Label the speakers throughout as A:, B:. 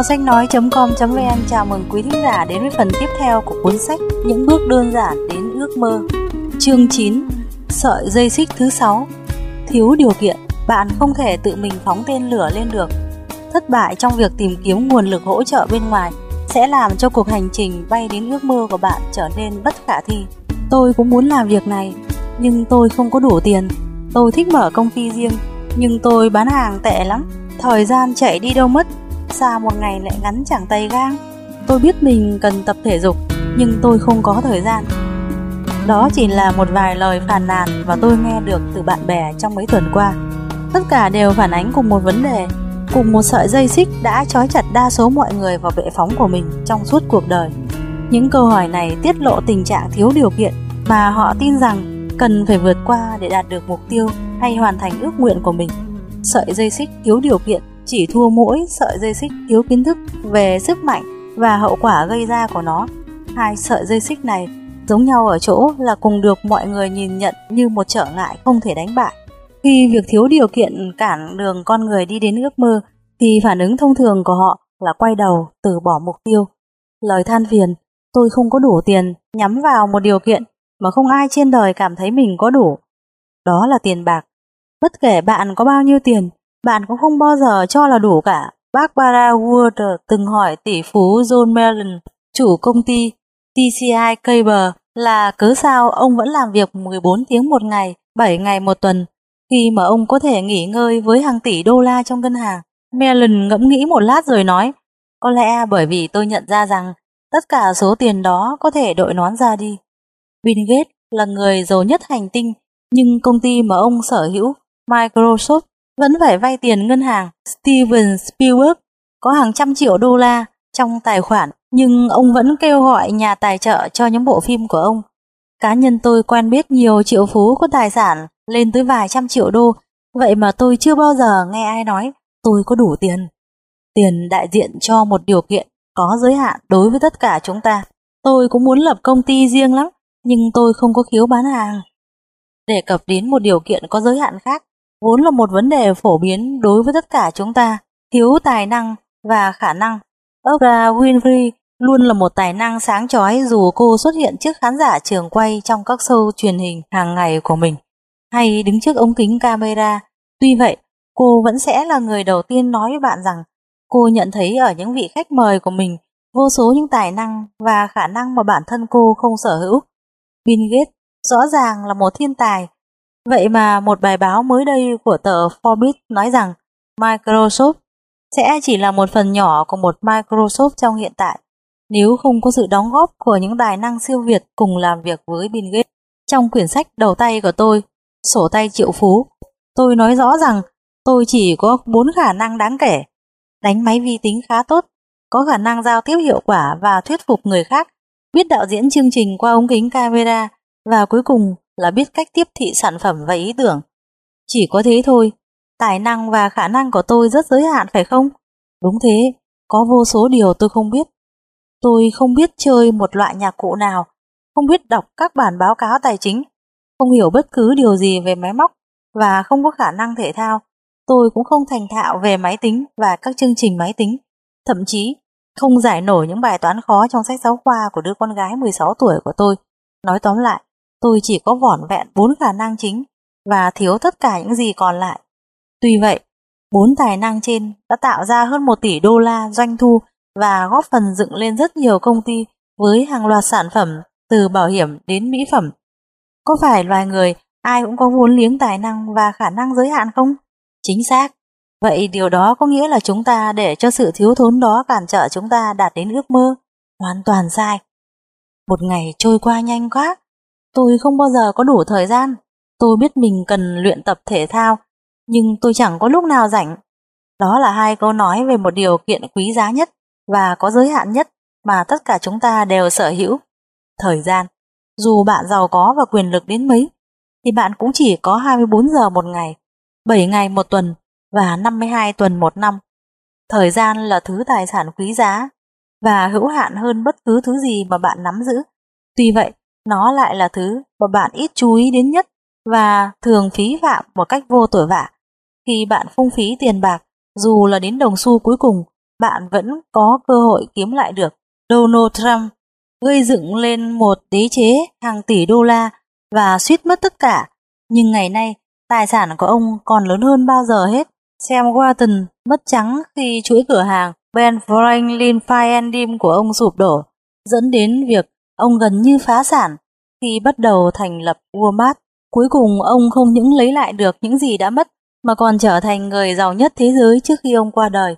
A: Kho sách nói.com.vn chào mừng quý thính giả đến với phần tiếp theo của cuốn sách Những bước đơn giản đến ước mơ. Chương 9 Sợi dây xích thứ 6 Thiếu điều kiện, bạn không thể tự mình phóng tên lửa lên được. Thất bại trong việc tìm kiếm nguồn lực hỗ trợ bên ngoài sẽ làm cho cuộc hành trình bay đến ước mơ của bạn trở nên bất khả thi. Tôi cũng muốn làm việc này, nhưng tôi không có đủ tiền. Tôi thích mở công ty riêng, nhưng tôi bán hàng tệ lắm. Thời gian chạy đi đâu mất, sao một ngày lại ngắn chẳng tay gang. Tôi biết mình cần tập thể dục, nhưng tôi không có thời gian. Đó chỉ là một vài lời phàn nàn và tôi nghe được từ bạn bè trong mấy tuần qua. Tất cả đều phản ánh cùng một vấn đề, cùng một sợi dây xích đã trói chặt đa số mọi người vào bệ phóng của mình trong suốt cuộc đời. Những câu hỏi này tiết lộ tình trạng thiếu điều kiện mà họ tin rằng cần phải vượt qua để đạt được mục tiêu hay hoàn thành ước nguyện của mình. Sợi dây xích thiếu điều kiện chỉ thua mỗi sợi dây xích thiếu kiến thức về sức mạnh và hậu quả gây ra của nó. Hai sợi dây xích này giống nhau ở chỗ là cùng được mọi người nhìn nhận như một trở ngại không thể đánh bại. Khi việc thiếu điều kiện cản đường con người đi đến ước mơ thì phản ứng thông thường của họ là quay đầu từ bỏ mục tiêu. Lời than phiền, tôi không có đủ tiền nhắm vào một điều kiện mà không ai trên đời cảm thấy mình có đủ. Đó là tiền bạc. Bất kể bạn có bao nhiêu tiền, bạn cũng không bao giờ cho là đủ cả. Barbara Wood từng hỏi tỷ phú John Mellon, chủ công ty TCI Cable, là cớ sao ông vẫn làm việc 14 tiếng một ngày, 7 ngày một tuần, khi mà ông có thể nghỉ ngơi với hàng tỷ đô la trong ngân hàng. Mellon ngẫm nghĩ một lát rồi nói, có lẽ bởi vì tôi nhận ra rằng tất cả số tiền đó có thể đội nón ra đi. Bill Gates là người giàu nhất hành tinh, nhưng công ty mà ông sở hữu, Microsoft, vẫn phải vay tiền ngân hàng. Steven Spielberg có hàng trăm triệu đô la trong tài khoản, nhưng ông vẫn kêu gọi nhà tài trợ cho những bộ phim của ông. Cá nhân tôi quen biết nhiều triệu phú có tài sản lên tới vài trăm triệu đô, vậy mà tôi chưa bao giờ nghe ai nói tôi có đủ tiền. Tiền đại diện cho một điều kiện có giới hạn đối với tất cả chúng ta. Tôi cũng muốn lập công ty riêng lắm, nhưng tôi không có khiếu bán hàng. Đề cập đến một điều kiện có giới hạn khác, vốn là một vấn đề phổ biến đối với tất cả chúng ta, thiếu tài năng và khả năng. Oprah Winfrey luôn là một tài năng sáng chói dù cô xuất hiện trước khán giả trường quay trong các show truyền hình hàng ngày của mình, hay đứng trước ống kính camera. Tuy vậy, cô vẫn sẽ là người đầu tiên nói với bạn rằng cô nhận thấy ở những vị khách mời của mình vô số những tài năng và khả năng mà bản thân cô không sở hữu. Bill Gates rõ ràng là một thiên tài. Vậy mà một bài báo mới đây của tờ Forbes nói rằng Microsoft sẽ chỉ là một phần nhỏ của một Microsoft trong hiện tại nếu không có sự đóng góp của những tài năng siêu việt cùng làm việc với Bill Gates. Trong quyển sách đầu tay của tôi, Sổ tay triệu phú, tôi nói rõ rằng tôi chỉ có bốn khả năng đáng kể. Đánh máy vi tính khá tốt, có khả năng giao tiếp hiệu quả và thuyết phục người khác, biết đạo diễn chương trình qua ống kính camera và cuối cùng là biết cách tiếp thị sản phẩm và ý tưởng. Chỉ có thế thôi, tài năng và khả năng của tôi rất giới hạn phải không? Đúng thế, có vô số điều tôi không biết. Tôi không biết chơi một loại nhạc cụ nào, không biết đọc các bản báo cáo tài chính, không hiểu bất cứ điều gì về máy móc và không có khả năng thể thao. Tôi cũng không thành thạo về máy tính và các chương trình máy tính, thậm chí không giải nổi những bài toán khó trong sách giáo khoa của đứa con gái 16 tuổi của tôi. Nói tóm lại, tôi chỉ có vỏn vẹn bốn khả năng chính và thiếu tất cả những gì còn lại. Tuy vậy, bốn tài năng trên đã tạo ra hơn 1 tỷ đô la doanh thu và góp phần dựng lên rất nhiều công ty với hàng loạt sản phẩm từ bảo hiểm đến mỹ phẩm. Có phải loài người ai cũng có vốn liếng tài năng và khả năng giới hạn không? Chính xác. Vậy điều đó có nghĩa là chúng ta để cho sự thiếu thốn đó cản trở chúng ta đạt đến ước mơ? Hoàn toàn sai. Một ngày trôi qua nhanh quá. Tôi không bao giờ có đủ thời gian. Tôi biết mình cần luyện tập thể thao, nhưng tôi chẳng có lúc nào rảnh. Đó là hai câu nói về một điều kiện quý giá nhất và có giới hạn nhất mà tất cả chúng ta đều sở hữu. Thời gian. Dù bạn giàu có và quyền lực đến mấy, thì bạn cũng chỉ có 24 giờ một ngày, 7 ngày một tuần và 52 tuần một năm. Thời gian là thứ tài sản quý giá và hữu hạn hơn bất cứ thứ gì mà bạn nắm giữ. Tuy vậy, nó lại là thứ mà bạn ít chú ý đến nhất và thường phí phạm một cách vô tội vạ. Khi bạn phung phí tiền bạc, dù là đến đồng xu cuối cùng, bạn vẫn có cơ hội kiếm lại được. Donald Trump gây dựng lên một đế chế hàng tỷ đô la và suýt mất tất cả. Nhưng ngày nay, tài sản của ông còn lớn hơn bao giờ hết. Sam Walton mất trắng khi chuỗi cửa hàng Ben Franklin Fire Dim của ông sụp đổ, dẫn đến việc ông gần như phá sản khi bắt đầu thành lập Walmart. Cuối cùng ông không những lấy lại được những gì đã mất, mà còn trở thành người giàu nhất thế giới trước khi ông qua đời.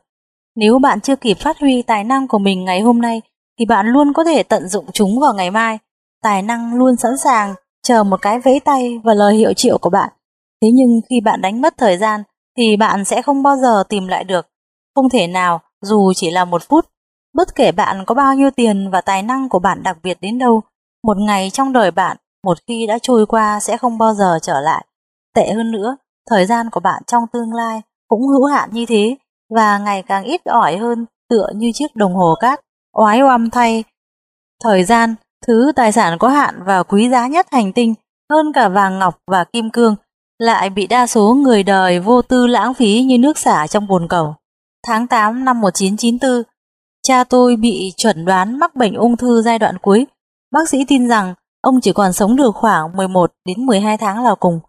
A: Nếu bạn chưa kịp phát huy tài năng của mình ngày hôm nay, thì bạn luôn có thể tận dụng chúng vào ngày mai. Tài năng luôn sẵn sàng, chờ một cái vẫy tay và lời hiệu triệu của bạn. Thế nhưng khi bạn đánh mất thời gian, thì bạn sẽ không bao giờ tìm lại được. Không thể nào, dù chỉ là một phút. Bất kể bạn có bao nhiêu tiền và tài năng của bạn đặc biệt đến đâu, một ngày trong đời bạn một khi đã trôi qua sẽ không bao giờ trở lại. Tệ hơn nữa, thời gian của bạn trong tương lai cũng hữu hạn như thế và ngày càng ít ỏi hơn tựa như chiếc đồng hồ cát. Oái oăm thay, thời gian, thứ tài sản có hạn và quý giá nhất hành tinh hơn cả vàng ngọc và kim cương lại bị đa số người đời vô tư lãng phí như nước xả trong bồn cầu. Tháng 8 năm 1994, cha tôi bị chuẩn đoán mắc bệnh ung thư giai đoạn cuối. Bác sĩ tin rằng ông chỉ còn sống được khoảng 11 đến 12 tháng là cùng.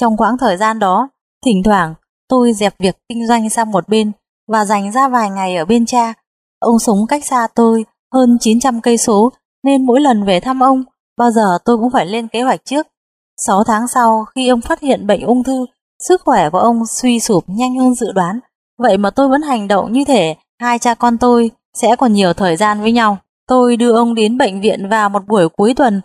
A: Trong quãng thời gian đó, thỉnh thoảng tôi dẹp việc kinh doanh sang một bên và dành ra vài ngày ở bên cha. Ông sống cách xa tôi hơn 900 cây số nên mỗi lần về thăm ông, bao giờ tôi cũng phải lên kế hoạch trước. 6 tháng sau, khi ông phát hiện bệnh ung thư, sức khỏe của ông suy sụp nhanh hơn dự đoán. Vậy mà tôi vẫn hành động như thể hai cha con tôi sẽ còn nhiều thời gian với nhau. Tôi đưa ông đến bệnh viện vào một buổi cuối tuần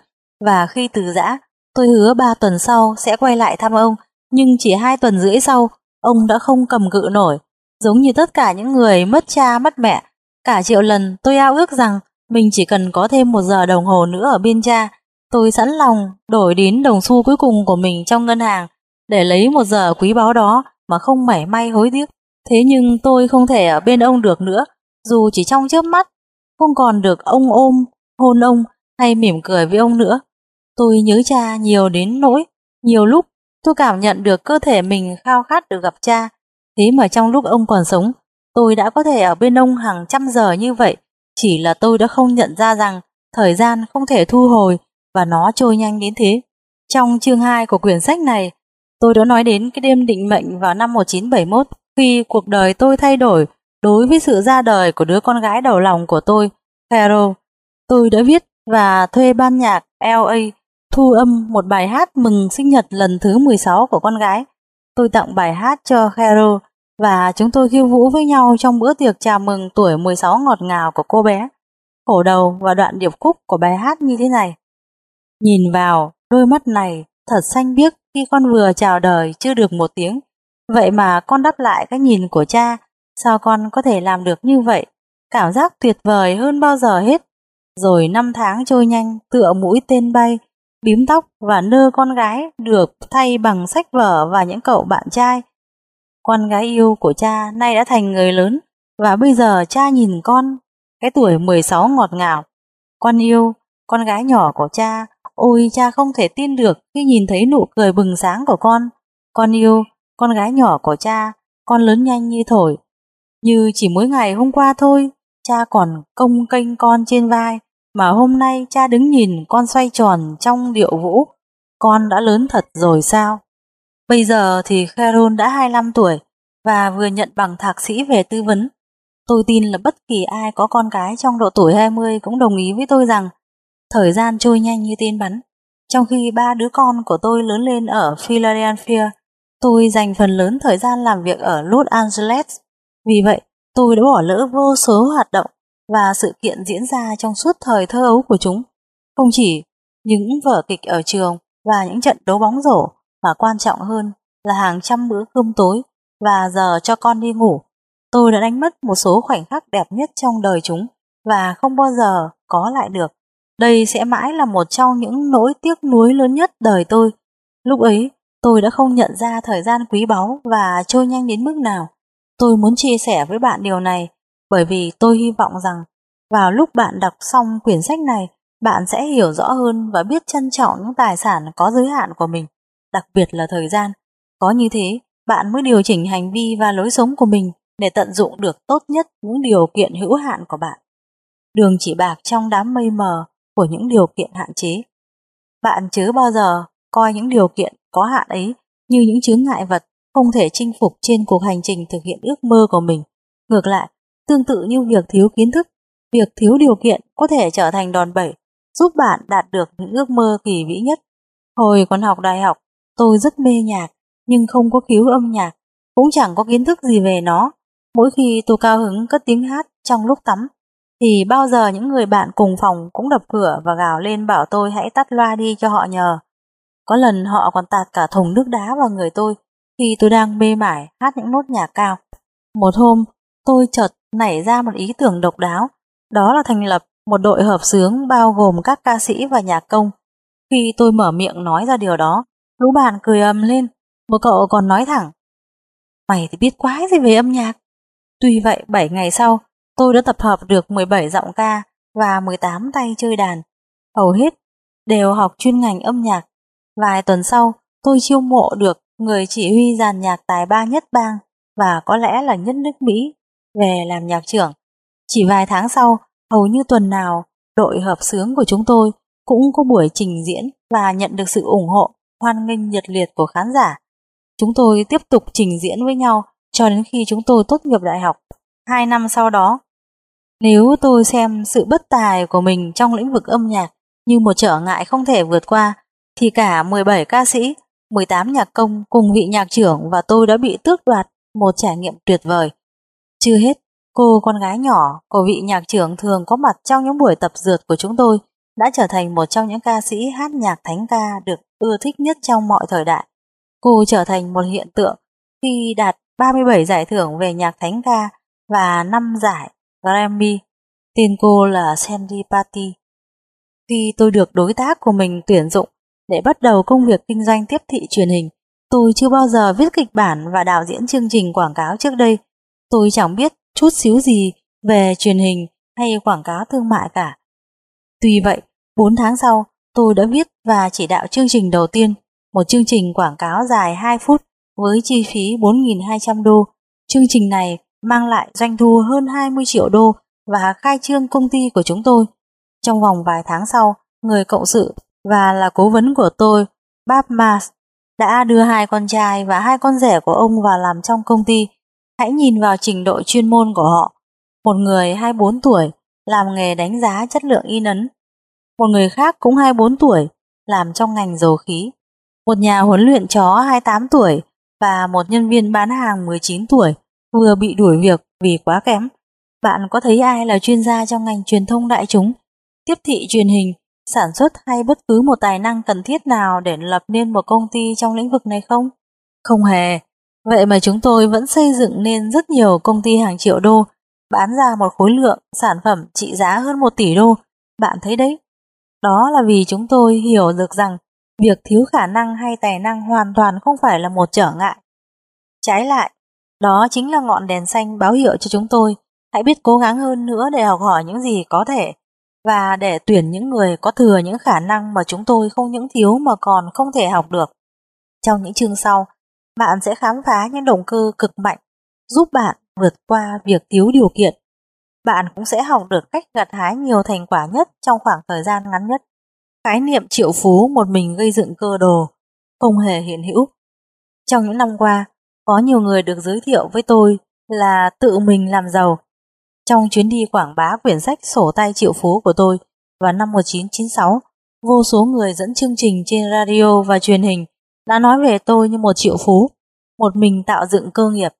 A: và khi từ giã, tôi hứa ba tuần sau sẽ quay lại thăm ông, nhưng chỉ hai tuần rưỡi sau, ông đã không cầm cự nổi. Giống như tất cả những người mất cha mất mẹ, cả triệu lần tôi ao ước rằng mình chỉ cần có thêm một giờ đồng hồ nữa ở bên cha, tôi sẵn lòng đổi đến đồng xu cuối cùng của mình trong ngân hàng để lấy một giờ quý báu đó mà không mảy may hối tiếc. Thế nhưng tôi không thể ở bên ông được nữa, dù chỉ trong chớp mắt, không còn được ông ôm, hôn ông hay mỉm cười với ông nữa. Tôi nhớ cha nhiều đến nỗi, nhiều lúc tôi cảm nhận được cơ thể mình khao khát được gặp cha. Thế mà trong lúc ông còn sống, tôi đã có thể ở bên ông hàng trăm giờ như vậy, chỉ là tôi đã không nhận ra rằng thời gian không thể thu hồi và nó trôi nhanh đến thế. Trong chương 2 của quyển sách này, tôi đã nói đến cái đêm định mệnh vào năm 1971 khi cuộc đời tôi thay đổi đối với sự ra đời của đứa con gái đầu lòng của tôi, Carol. Tôi đã viết và thuê ban nhạc LA thu âm một bài hát mừng sinh nhật lần thứ 16 của con gái. Tôi tặng bài hát cho Carol và chúng tôi khiêu vũ với nhau trong bữa tiệc chào mừng tuổi 16 ngọt ngào của cô bé. Khổ đầu và đoạn điệp khúc của bài hát như thế này. Nhìn vào, đôi mắt này thật xanh biếc khi con vừa chào đời chưa được một tiếng. Vậy mà con đáp lại cái nhìn của cha, sao con có thể làm được như vậy? Cảm giác tuyệt vời hơn bao giờ hết. Rồi năm tháng trôi nhanh, tựa mũi tên bay, bím tóc và nơ con gái được thay bằng sách vở và những cậu bạn trai. Con gái yêu của cha nay đã thành người lớn và bây giờ cha nhìn con, cái tuổi 16 ngọt ngào. Con yêu, con gái nhỏ của cha, ôi cha không thể tin được khi nhìn thấy nụ cười bừng sáng của con. Con yêu, con gái nhỏ của cha, con lớn nhanh như thổi. Như chỉ mỗi ngày hôm qua thôi, cha còn công kênh con trên vai, mà hôm nay cha đứng nhìn con xoay tròn trong điệu vũ. Con đã lớn thật rồi sao? Bây giờ thì Kharon đã 25 tuổi và vừa nhận bằng thạc sĩ về tư vấn. Tôi tin là bất kỳ ai có con cái trong độ tuổi 20 cũng đồng ý với tôi rằng thời gian trôi nhanh như tên bắn. Trong khi ba đứa con của tôi lớn lên ở Philadelphia, tôi dành phần lớn thời gian làm việc ở Los Angeles. Vì vậy, tôi đã bỏ lỡ vô số hoạt động và sự kiện diễn ra trong suốt thời thơ ấu của chúng. Không chỉ những vở kịch ở trường và những trận đấu bóng rổ mà quan trọng hơn là hàng trăm bữa cơm tối và giờ cho con đi ngủ. Tôi đã đánh mất một số khoảnh khắc đẹp nhất trong đời chúng và không bao giờ có lại được. Đây sẽ mãi là một trong những nỗi tiếc nuối lớn nhất đời tôi. Lúc ấy, tôi đã không nhận ra thời gian quý báu và trôi nhanh đến mức nào. Tôi muốn chia sẻ với bạn điều này bởi vì tôi hy vọng rằng vào lúc bạn đọc xong quyển sách này, bạn sẽ hiểu rõ hơn và biết trân trọng những tài sản có giới hạn của mình, đặc biệt là thời gian. Có như thế, bạn mới điều chỉnh hành vi và lối sống của mình để tận dụng được tốt nhất những điều kiện hữu hạn của bạn. Đường chỉ bạc trong đám mây mờ của những điều kiện hạn chế. Bạn chớ bao giờ coi những điều kiện có hạn ấy như những chướng ngại vật không thể chinh phục trên cuộc hành trình thực hiện ước mơ của mình. Ngược lại, tương tự như việc thiếu kiến thức, việc thiếu điều kiện có thể trở thành đòn bẩy giúp bạn đạt được những ước mơ kỳ vĩ nhất. Hồi còn học đại học, tôi rất mê nhạc, nhưng không có khiếu âm nhạc, cũng chẳng có kiến thức gì về nó. Mỗi khi tôi cao hứng cất tiếng hát trong lúc tắm, thì bao giờ những người bạn cùng phòng cũng đập cửa và gào lên bảo tôi hãy tắt loa đi cho họ nhờ. Có lần họ còn tạt cả thùng nước đá vào người tôi khi tôi đang mê mải hát những nốt nhạc cao. Một hôm, tôi chợt nảy ra một ý tưởng độc đáo, đó là thành lập một đội hợp sướng bao gồm các ca sĩ và nhạc công. Khi tôi mở miệng nói ra điều đó, lũ bạn cười ầm lên, một cậu còn nói thẳng. Mày thì biết quái gì về âm nhạc. Tuy vậy 7 ngày sau, tôi đã tập hợp được 17 giọng ca và 18 tay chơi đàn. Hầu hết đều học chuyên ngành âm nhạc. Vài tuần sau, tôi chiêu mộ được người chỉ huy dàn nhạc tài ba nhất bang và có lẽ là nhất nước Mỹ về làm nhạc trưởng. Chỉ vài tháng sau, hầu như tuần nào, đội hợp sướng của chúng tôi cũng có buổi trình diễn và nhận được sự ủng hộ, hoan nghênh nhiệt liệt của khán giả. Chúng tôi tiếp tục trình diễn với nhau cho đến khi chúng tôi tốt nghiệp đại học. Hai năm sau đó, nếu tôi xem sự bất tài của mình trong lĩnh vực âm nhạc như một trở ngại không thể vượt qua, thì cả 17 ca sĩ, 18 nhạc công cùng vị nhạc trưởng và tôi đã bị tước đoạt một trải nghiệm tuyệt vời. Chưa hết, cô con gái nhỏ của vị nhạc trưởng thường có mặt trong những buổi tập dượt của chúng tôi đã trở thành một trong những ca sĩ hát nhạc thánh ca được ưa thích nhất trong mọi thời đại. Cô trở thành một hiện tượng khi đạt 37 giải thưởng về nhạc thánh ca và 5 giải Grammy. Tên cô là Sandy Patty. Khi tôi được đối tác của mình tuyển dụng để bắt đầu công việc kinh doanh tiếp thị truyền hình, tôi chưa bao giờ viết kịch bản và đạo diễn chương trình quảng cáo trước đây. Tôi chẳng biết chút xíu gì về truyền hình hay quảng cáo thương mại cả. Tuy vậy, 4 tháng sau, tôi đã viết và chỉ đạo chương trình đầu tiên, một chương trình quảng cáo dài 2 phút với chi phí 4.200 đô. Chương trình này mang lại doanh thu hơn 20 triệu đô và khai trương công ty của chúng tôi. Trong vòng vài tháng sau, người cộng sự và là cố vấn của tôi, Bob Mars, đã đưa hai con trai và hai con rể của ông vào làm trong công ty. Hãy nhìn vào trình độ chuyên môn của họ. Một người 24 tuổi làm nghề đánh giá chất lượng in ấn. Một người khác cũng 24 tuổi làm trong ngành dầu khí. Một nhà huấn luyện chó 28 tuổi và một nhân viên bán hàng 19 tuổi vừa bị đuổi việc vì quá kém. Bạn có thấy ai là chuyên gia trong ngành truyền thông đại chúng, tiếp thị truyền hình, sản xuất hay bất cứ một tài năng cần thiết nào để lập nên một công ty trong lĩnh vực này không? Không hề. Vậy mà chúng tôi vẫn xây dựng nên rất nhiều công ty hàng triệu đô, bán ra một khối lượng sản phẩm trị giá hơn 1 tỷ đô. Bạn thấy đấy. Đó là vì chúng tôi hiểu được rằng việc thiếu khả năng hay tài năng hoàn toàn không phải là một trở ngại. Trái lại, đó chính là ngọn đèn xanh báo hiệu cho chúng tôi hãy biết cố gắng hơn nữa để học hỏi những gì có thể và để tuyển những người có thừa những khả năng mà chúng tôi không những thiếu mà còn không thể học được. Trong những chương sau, bạn sẽ khám phá những động cơ cực mạnh giúp bạn vượt qua việc thiếu điều kiện. Bạn cũng sẽ học được cách gặt hái nhiều thành quả nhất trong khoảng thời gian ngắn nhất. Khái niệm triệu phú một mình gây dựng cơ đồ không hề hiện hữu. Trong những năm qua, có nhiều người được giới thiệu với tôi là tự mình làm giàu. Trong chuyến đi quảng bá quyển sách sổ tay triệu phú của tôi vào năm 1996, vô số người dẫn chương trình trên radio và truyền hình đã nói về tôi như một triệu phú, một mình tạo dựng cơ nghiệp.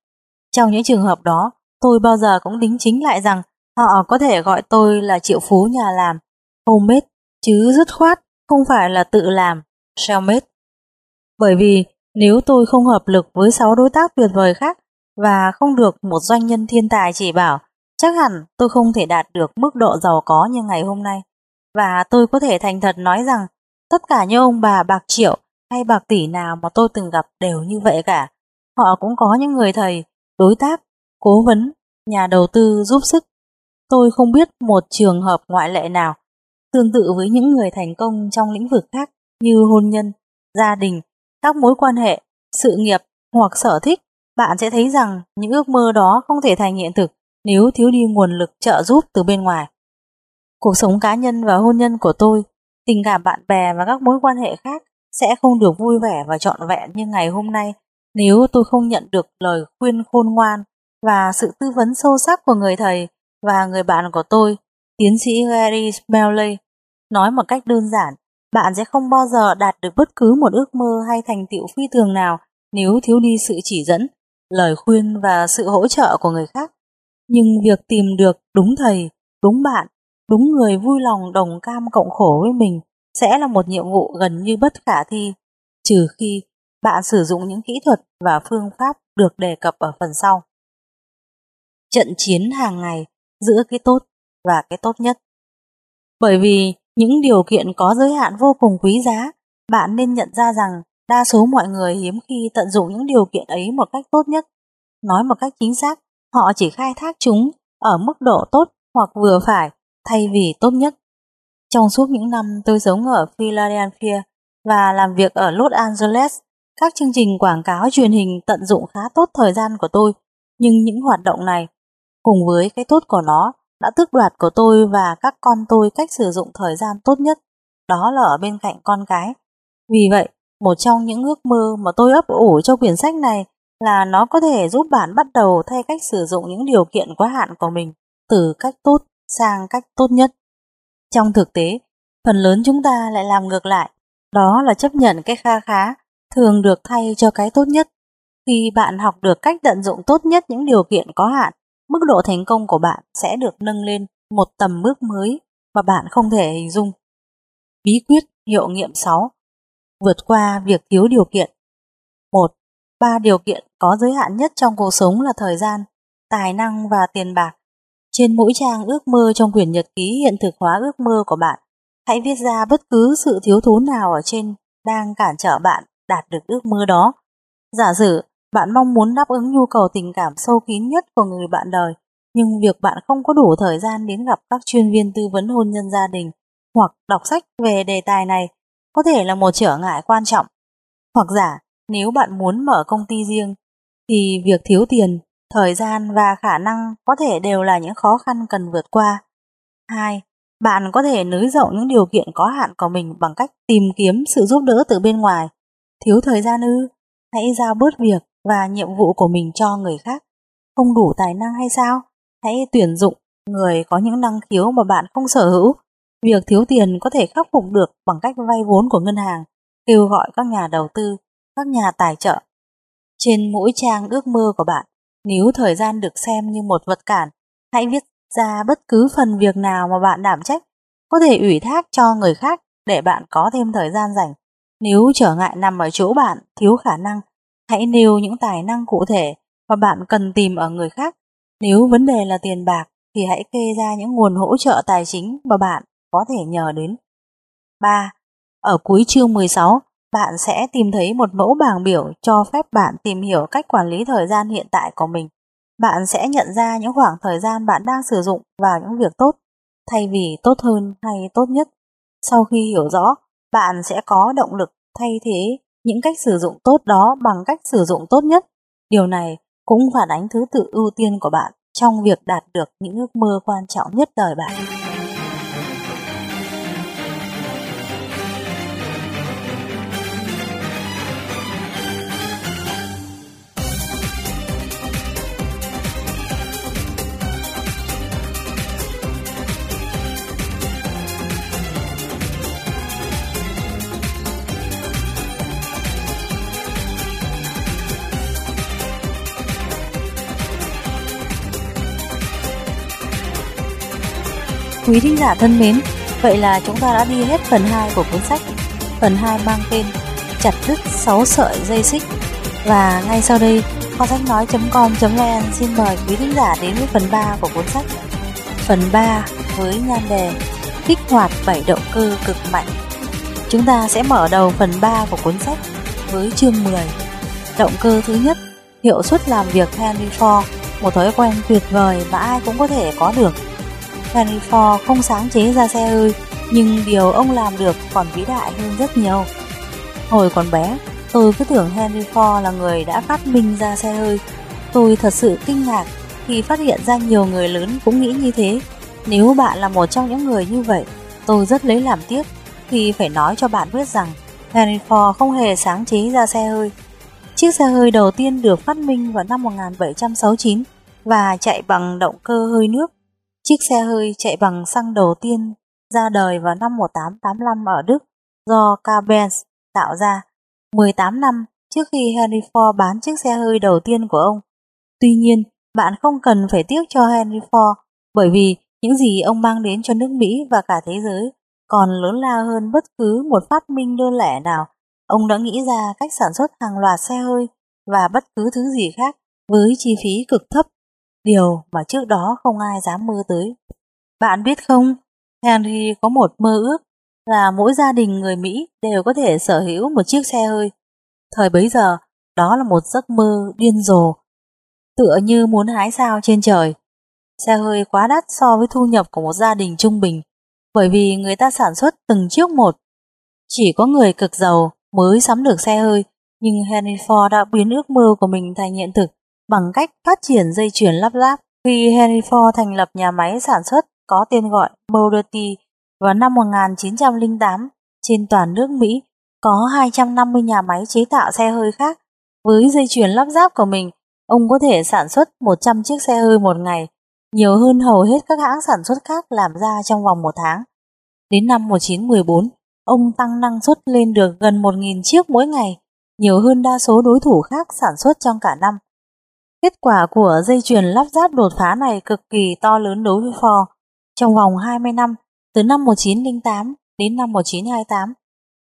A: Trong những trường hợp đó, tôi bao giờ cũng đính chính lại rằng họ có thể gọi tôi là triệu phú nhà làm, homemade, chứ dứt khoát không phải là tự làm, self-made. Bởi vì nếu tôi không hợp lực với 6 đối tác tuyệt vời khác và không được một doanh nhân thiên tài chỉ bảo, chắc hẳn tôi không thể đạt được mức độ giàu có như ngày hôm nay. Và tôi có thể thành thật nói rằng tất cả những ông bà bạc triệu hay bạc tỷ nào mà tôi từng gặp đều như vậy cả. Họ cũng có những người thầy, đối tác, cố vấn, nhà đầu tư giúp sức. Tôi không biết một trường hợp ngoại lệ nào. Tương tự với những người thành công trong lĩnh vực khác như hôn nhân, gia đình các mối quan hệ, sự nghiệp hoặc sở thích bạn sẽ thấy rằng những ước mơ đó không thể thành hiện thực nếu thiếu đi nguồn lực trợ giúp từ bên ngoài. Cuộc sống cá nhân và hôn nhân của tôi, tình cảm bạn bè và các mối quan hệ khác sẽ không được vui vẻ và trọn vẹn như ngày hôm nay nếu tôi không nhận được lời khuyên khôn ngoan và sự tư vấn sâu sắc của người thầy và người bạn của tôi, tiến sĩ Gary Smalley. Nói một cách đơn giản, bạn sẽ không bao giờ đạt được bất cứ một ước mơ hay thành tựu phi thường nào nếu thiếu đi sự chỉ dẫn, lời khuyên và sự hỗ trợ của người khác. Nhưng việc tìm được đúng thầy, đúng bạn, đúng người vui lòng đồng cam cộng khổ với mình sẽ là một nhiệm vụ gần như bất khả thi, trừ khi bạn sử dụng những kỹ thuật và phương pháp được đề cập ở phần sau. Trận chiến hàng ngày giữa cái tốt và cái tốt nhất. Bởi vì những điều kiện có giới hạn vô cùng quý giá, bạn nên nhận ra rằng đa số mọi người hiếm khi tận dụng những điều kiện ấy một cách tốt nhất. Nói một cách chính xác, họ chỉ khai thác chúng ở mức độ tốt hoặc vừa phải thay vì tốt nhất. Trong suốt những năm tôi sống ở Philadelphia và làm việc ở Los Angeles, các chương trình quảng cáo truyền hình tận dụng khá tốt thời gian của tôi, nhưng những hoạt động này, cùng với cái tốt của nó, đã tước đoạt của tôi và các con tôi cách sử dụng thời gian tốt nhất, đó là ở bên cạnh con cái. Vì vậy, một trong những ước mơ mà tôi ấp ủ cho quyển sách này là nó có thể giúp bạn bắt đầu thay cách sử dụng những điều kiện quá hạn của mình từ cách tốt sang cách tốt nhất. Trong thực tế, phần lớn chúng ta lại làm ngược lại, đó là chấp nhận cái kha khá thường được thay cho cái tốt nhất. Khi bạn học được cách tận dụng tốt nhất những điều kiện có hạn, mức độ thành công của bạn sẽ được nâng lên một tầm bước mới mà bạn không thể hình dung. Bí quyết hiệu nghiệm 6 Vượt qua việc thiếu điều kiện 1. Ba điều kiện có giới hạn nhất trong cuộc sống là thời gian, tài năng và tiền bạc. Trên mỗi trang ước mơ trong quyển nhật ký hiện thực hóa ước mơ của bạn, hãy viết ra bất cứ sự thiếu thốn nào ở trên đang cản trở bạn đạt được ước mơ đó. Giả sử bạn mong muốn đáp ứng nhu cầu tình cảm sâu kín nhất của người bạn đời, nhưng việc bạn không có đủ thời gian đến gặp các chuyên viên tư vấn hôn nhân gia đình hoặc đọc sách về đề tài này có thể là một trở ngại quan trọng. Hoặc giả, nếu bạn muốn mở công ty riêng, thì việc thiếu tiền, thời gian và khả năng có thể đều là những khó khăn cần vượt qua. 2. Bạn có thể nới rộng những điều kiện có hạn của mình bằng cách tìm kiếm sự giúp đỡ từ bên ngoài. Thiếu thời gian ư? Hãy giao bớt việc và nhiệm vụ của mình cho người khác. Không đủ tài năng hay sao? Hãy tuyển dụng người có những năng khiếu mà bạn không sở hữu. Việc thiếu tiền có thể khắc phục được bằng cách vay vốn của ngân hàng, kêu gọi các nhà đầu tư, các nhà tài trợ. Trên mỗi trang ước mơ của bạn, nếu thời gian được xem như một vật cản, hãy viết ra bất cứ phần việc nào mà bạn đảm trách, có thể ủy thác cho người khác để bạn có thêm thời gian rảnh. Nếu trở ngại nằm ở chỗ bạn thiếu khả năng, hãy nêu những tài năng cụ thể mà bạn cần tìm ở người khác. Nếu vấn đề là tiền bạc thì hãy kê ra những nguồn hỗ trợ tài chính mà bạn có thể nhờ đến. 3. Ở cuối chương 16, bạn sẽ tìm thấy một mẫu bảng biểu cho phép bạn tìm hiểu cách quản lý thời gian hiện tại của mình. Bạn sẽ nhận ra những khoảng thời gian bạn đang sử dụng vào những việc tốt, thay vì tốt hơn hay tốt nhất. Sau khi hiểu rõ, bạn sẽ có động lực thay thế những cách sử dụng tốt đó bằng cách sử dụng tốt nhất. Điều này cũng phản ánh thứ tự ưu tiên của bạn trong việc đạt được những ước mơ quan trọng nhất đời bạn. Quý thính giả thân mến, vậy là chúng ta đã đi hết phần 2 của cuốn sách. Phần 2 mang tên Chặt đứt 6 sợi dây xích. Và ngay sau đây, kho sách nói.com.vn xin mời quý thính giả đến với phần 3 của cuốn sách. Phần 3 với nhan đề Kích hoạt 7 động cơ cực mạnh. Chúng ta sẽ mở đầu phần 3 của cuốn sách với chương 10. Động cơ thứ nhất, hiệu suất làm việc Henry Ford, một thói quen tuyệt vời mà ai cũng có thể có được Henry Ford không sáng chế ra xe hơi, nhưng điều ông làm được còn vĩ đại hơn rất nhiều. Hồi còn bé, Tôi cứ tưởng Henry Ford là người đã phát minh ra xe hơi. Tôi thật sự kinh ngạc khi phát hiện ra nhiều người lớn cũng nghĩ như thế. Nếu bạn là một trong những người như vậy, tôi rất lấy làm tiếc khi phải nói cho bạn biết rằng Henry Ford không hề sáng chế ra xe hơi. Chiếc xe hơi đầu tiên được phát minh vào năm 1769 và chạy bằng động cơ hơi nước. Chiếc xe hơi chạy bằng xăng đầu tiên ra đời vào năm 1885 ở Đức do Carl Benz tạo ra 18 năm trước khi Henry Ford bán chiếc xe hơi đầu tiên của ông. Tuy nhiên, bạn không cần phải tiếc cho Henry Ford bởi vì những gì ông mang đến cho nước Mỹ và cả thế giới còn lớn lao hơn bất cứ một phát minh đơn lẻ nào. Ông đã nghĩ ra cách sản xuất hàng loạt xe hơi và bất cứ thứ gì khác với chi phí cực thấp, điều mà trước đó không ai dám mơ tới. Bạn biết không, Henry có một mơ ước là mỗi gia đình người Mỹ đều có thể sở hữu một chiếc xe hơi. Thời bấy giờ, đó là một giấc mơ điên rồ, tựa như muốn hái sao trên trời. Xe hơi quá đắt so với thu nhập của một gia đình trung bình, bởi vì người ta sản xuất từng chiếc một. Chỉ có người cực giàu mới sắm được xe hơi, nhưng Henry Ford đã biến ước mơ của mình thành hiện thực bằng cách phát triển dây chuyền lắp ráp. Khi Henry Ford thành lập nhà máy sản xuất có tên gọi Model T vào năm 1908 trên toàn nước Mỹ có 250 nhà máy chế tạo xe hơi khác. Với dây chuyền lắp ráp của mình, ông có thể sản xuất 100 chiếc xe hơi một ngày, nhiều hơn hầu hết các hãng sản xuất khác làm ra trong vòng một tháng. Đến năm 1914, ông tăng năng suất lên được gần 1.000 chiếc mỗi ngày, nhiều hơn đa số đối thủ khác sản xuất trong cả năm. Kết quả của dây chuyền lắp ráp đột phá này cực kỳ to lớn đối với Ford. Trong vòng 20 năm, từ năm 1908 đến năm 1928,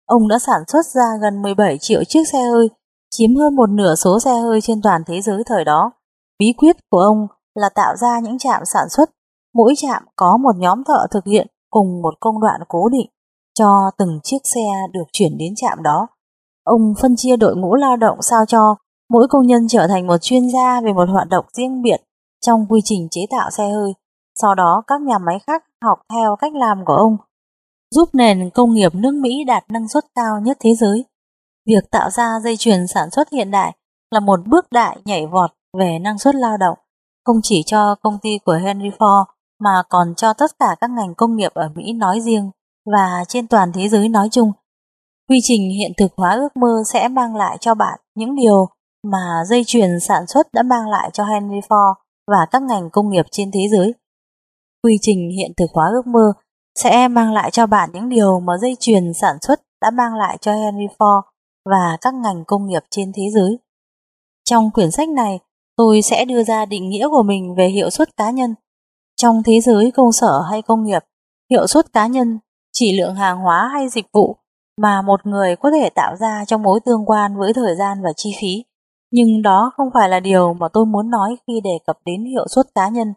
A: ông đã sản xuất ra gần 17 triệu chiếc xe hơi, chiếm hơn một nửa số xe hơi trên toàn thế giới thời đó. Bí quyết của ông là tạo ra những trạm sản xuất, mỗi trạm có một nhóm thợ thực hiện cùng một công đoạn cố định cho từng chiếc xe được chuyển đến trạm đó. Ông phân chia đội ngũ lao động sao cho mỗi công nhân trở thành một chuyên gia về một hoạt động riêng biệt trong quy trình chế tạo xe hơi. Sau đó các nhà máy khác học theo cách làm của ông, giúp nền công nghiệp nước Mỹ đạt năng suất cao nhất thế giới. Việc tạo ra dây chuyền sản xuất hiện đại là một bước đại nhảy vọt về năng suất lao động, không chỉ cho công ty của Henry Ford mà còn cho tất cả các ngành công nghiệp ở Mỹ nói riêng và trên toàn thế giới nói chung. Quy trình hiện thực hóa ước mơ sẽ mang lại cho bạn những điều mà dây chuyền sản xuất đã mang lại cho Henry Ford và các ngành công nghiệp trên thế giới. Quy trình hiện thực hóa ước mơ sẽ mang lại cho bạn những điều mà dây chuyền sản xuất đã mang lại cho Henry Ford và các ngành công nghiệp trên thế giới. Trong quyển sách này, tôi sẽ đưa ra định nghĩa của mình về hiệu suất cá nhân. Trong thế giới công sở hay công nghiệp, hiệu suất cá nhân chỉ lượng hàng hóa hay dịch vụ mà một người có thể tạo ra trong mối tương quan với thời gian và chi phí. Nhưng đó không phải là điều mà tôi muốn nói khi đề cập đến hiệu suất cá nhân.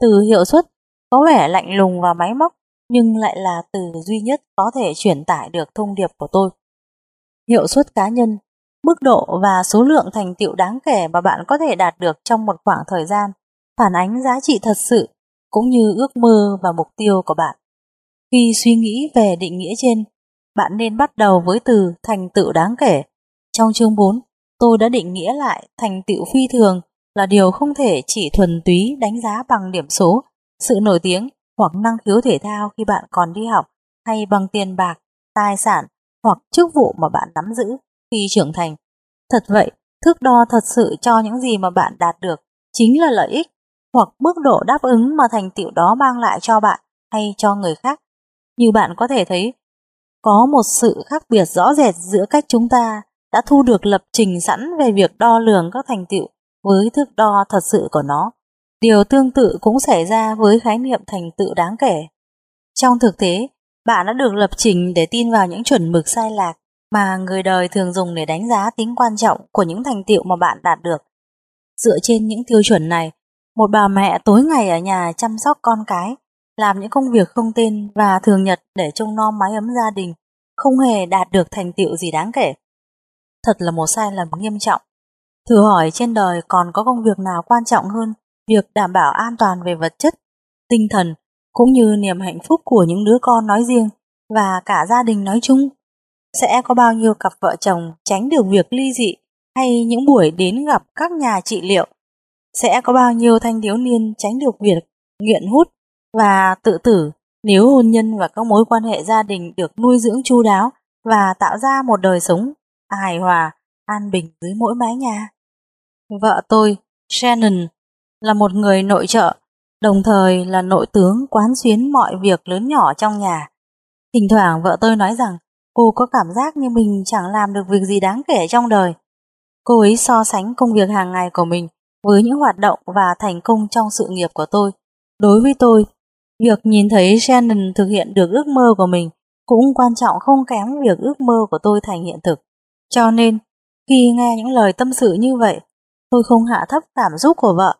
A: Từ hiệu suất có vẻ lạnh lùng và máy móc, nhưng lại là từ duy nhất có thể truyền tải được thông điệp của tôi. Hiệu suất cá nhân, mức độ và số lượng thành tựu đáng kể mà bạn có thể đạt được trong một khoảng thời gian, phản ánh giá trị thật sự cũng như ước mơ và mục tiêu của bạn. Khi suy nghĩ về định nghĩa trên, bạn nên bắt đầu với từ thành tựu đáng kể. Trong chương 4, tôi đã định nghĩa lại thành tựu phi thường là điều không thể chỉ thuần túy đánh giá bằng điểm số, sự nổi tiếng hoặc năng khiếu thể thao khi bạn còn đi học hay bằng tiền bạc, tài sản hoặc chức vụ mà bạn nắm giữ khi trưởng thành. Thật vậy, thước đo thật sự cho những gì mà bạn đạt được chính là lợi ích hoặc mức độ đáp ứng mà thành tựu đó mang lại cho bạn hay cho người khác. Như bạn có thể thấy, có một sự khác biệt rõ rệt giữa cách chúng ta đã thu được lập trình sẵn về việc đo lường các thành tựu với thước đo thật sự của nó. Điều tương tự cũng xảy ra với khái niệm thành tựu đáng kể. Trong thực tế, bạn đã được lập trình để tin vào những chuẩn mực sai lạc mà người đời thường dùng để đánh giá tính quan trọng của những thành tựu mà bạn đạt được. Dựa trên những tiêu chuẩn này, một bà mẹ tối ngày ở nhà chăm sóc con cái, làm những công việc không tên và thường nhật để trông nom mái ấm gia đình, không hề đạt được thành tựu gì đáng kể. Thật là một sai lầm nghiêm trọng. Thử hỏi trên đời còn có công việc nào quan trọng hơn việc đảm bảo an toàn về vật chất, tinh thần cũng như niềm hạnh phúc của những đứa con nói riêng và cả gia đình nói chung. sẽ có bao nhiêu cặp vợ chồng tránh được việc ly dị hay những buổi đến gặp các nhà trị liệu. Sẽ có bao nhiêu thanh thiếu niên tránh được việc nghiện hút và tự tử nếu hôn nhân và các mối quan hệ gia đình được nuôi dưỡng chu đáo và tạo ra một đời sống hài hòa, an bình dưới mỗi mái nhà. Vợ tôi, Shannon, là một người nội trợ, đồng thời là nội tướng quán xuyến mọi việc lớn nhỏ trong nhà. Thỉnh thoảng vợ tôi nói rằng cô có cảm giác như mình chẳng làm được việc gì đáng kể trong đời. Cô ấy so sánh công việc hàng ngày của mình với những hoạt động và thành công trong sự nghiệp của tôi. Đối với tôi, việc nhìn thấy Shannon thực hiện được ước mơ của mình cũng quan trọng không kém việc ước mơ của tôi thành hiện thực. Cho nên, khi nghe những lời tâm sự như vậy, tôi không hạ thấp cảm xúc của vợ,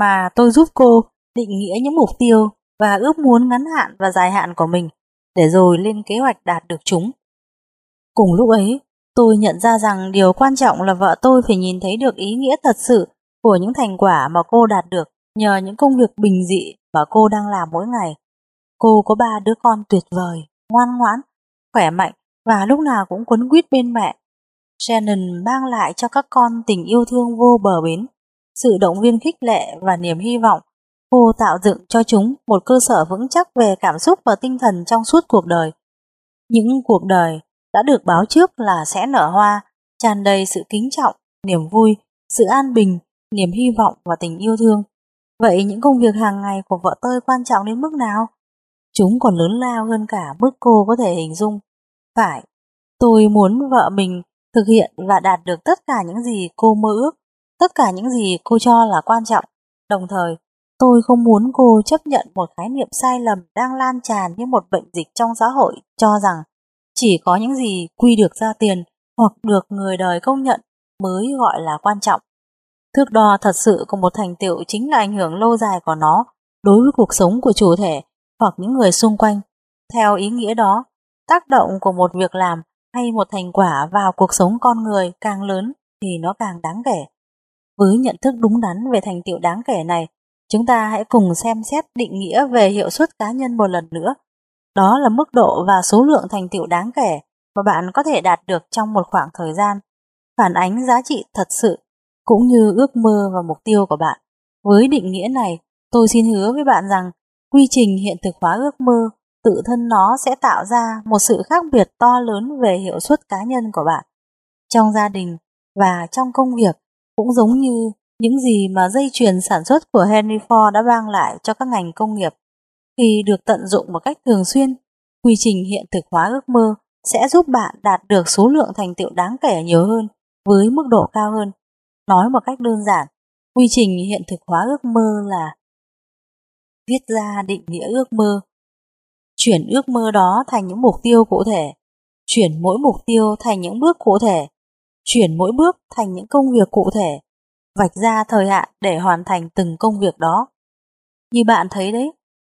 A: mà tôi giúp cô định nghĩa những mục tiêu và ước muốn ngắn hạn và dài hạn của mình, để rồi lên kế hoạch đạt được chúng. Cùng lúc ấy, tôi nhận ra rằng điều quan trọng là vợ tôi phải nhìn thấy được ý nghĩa thật sự của những thành quả mà cô đạt được nhờ những công việc bình dị mà cô đang làm mỗi ngày. Cô có ba đứa con tuyệt vời, ngoan ngoãn, khỏe mạnh và lúc nào cũng quấn quýt bên mẹ. Shannon mang lại cho các con tình yêu thương vô bờ bến, sự động viên khích lệ và niềm hy vọng. Cô tạo dựng cho chúng một cơ sở vững chắc về cảm xúc và tinh thần trong suốt cuộc đời. Những cuộc đời đã được báo trước là sẽ nở hoa, tràn đầy sự kính trọng, niềm vui, sự an bình, niềm hy vọng và tình yêu thương. Vậy những công việc hàng ngày của vợ tôi quan trọng đến mức nào? Chúng còn lớn lao hơn cả mức cô có thể hình dung. Phải, tôi muốn vợ mình thực hiện và đạt được tất cả những gì cô mơ ước, tất cả những gì cô cho là quan trọng. Đồng thời, tôi không muốn cô chấp nhận một khái niệm sai lầm đang lan tràn như một bệnh dịch trong xã hội cho rằng chỉ có những gì quy được ra tiền hoặc được người đời công nhận mới gọi là quan trọng. Thước đo thật sự của một thành tựu chính là ảnh hưởng lâu dài của nó đối với cuộc sống của chủ thể hoặc những người xung quanh. Theo ý nghĩa đó, tác động của một việc làm hay một thành quả vào cuộc sống con người càng lớn thì nó càng đáng kể. Với nhận thức đúng đắn về thành tựu đáng kể này, chúng ta hãy cùng xem xét định nghĩa về hiệu suất cá nhân một lần nữa. Đó là mức độ và số lượng thành tựu đáng kể mà bạn có thể đạt được trong một khoảng thời gian, phản ánh giá trị thật sự cũng như ước mơ và mục tiêu của bạn. Với định nghĩa này, tôi xin hứa với bạn rằng quy trình hiện thực hóa ước mơ tự thân nó sẽ tạo ra một sự khác biệt to lớn về hiệu suất cá nhân của bạn. Trong gia đình và trong công việc cũng giống như những gì mà dây chuyền sản xuất của Henry Ford đã mang lại cho các ngành công nghiệp. Khi được tận dụng một cách thường xuyên, quy trình hiện thực hóa ước mơ sẽ giúp bạn đạt được số lượng thành tựu đáng kể nhiều hơn với mức độ cao hơn. Nói một cách đơn giản, quy trình hiện thực hóa ước mơ là viết ra định nghĩa ước mơ, chuyển ước mơ đó thành những mục tiêu cụ thể, chuyển mỗi mục tiêu thành những bước cụ thể, chuyển mỗi bước thành những công việc cụ thể, vạch ra thời hạn để hoàn thành từng công việc đó. Như bạn thấy đấy,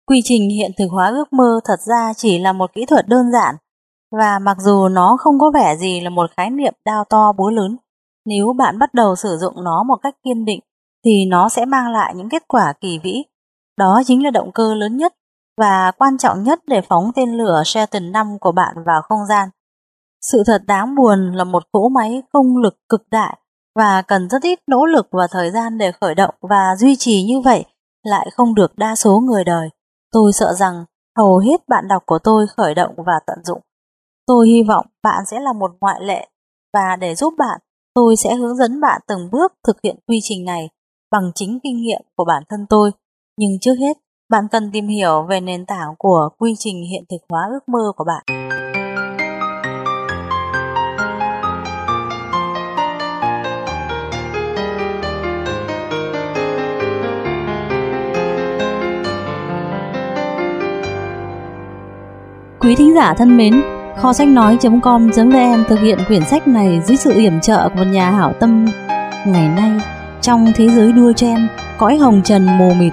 A: quy trình hiện thực hóa ước mơ thật ra chỉ là một kỹ thuật đơn giản và mặc dù nó không có vẻ gì là một khái niệm đao to búa lớn, nếu bạn bắt đầu sử dụng nó một cách kiên định thì nó sẽ mang lại những kết quả kỳ vĩ. Đó chính là động cơ lớn nhất và quan trọng nhất để phóng tên lửa Saturn 5 của bạn vào không gian. Sự thật đáng buồn là một cỗ máy công lực cực đại và cần rất ít nỗ lực và thời gian để khởi động và duy trì như vậy lại không được đa số người đời. Tôi sợ rằng hầu hết bạn đọc của tôi khởi động và tận dụng. Tôi hy vọng bạn sẽ là một ngoại lệ và để giúp bạn, tôi sẽ hướng dẫn bạn từng bước thực hiện quy trình này bằng chính kinh nghiệm của bản thân tôi. Nhưng trước hết, bạn cần tìm hiểu về nền tảng của quy trình hiện thực hóa ước mơ của bạn. Quý thính giả thân mến, kho sách nói.com.vn thực hiện quyển sách này dưới sự yểm trợ của một nhà hảo tâm. Ngày nay, trong thế giới đua chen, cõi hồng trần mù mịt,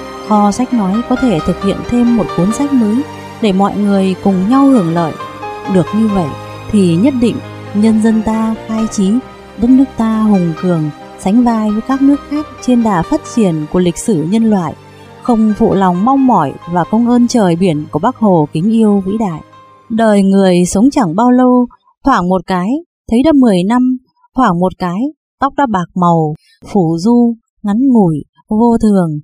A: Kho sách nói có thể thực hiện thêm một cuốn sách mới để mọi người cùng nhau hưởng lợi. Được như vậy thì nhất định nhân dân ta khai trí, đất nước ta hùng cường, sánh vai với các nước khác trên đà phát triển của lịch sử nhân loại, không phụ lòng mong mỏi và công ơn trời biển của Bác Hồ kính yêu vĩ đại. Đời người sống chẳng bao lâu, thoảng một cái, thấy đã 10 năm, thoảng một cái, tóc đã bạc màu, phủ du, ngắn ngủi, vô thường.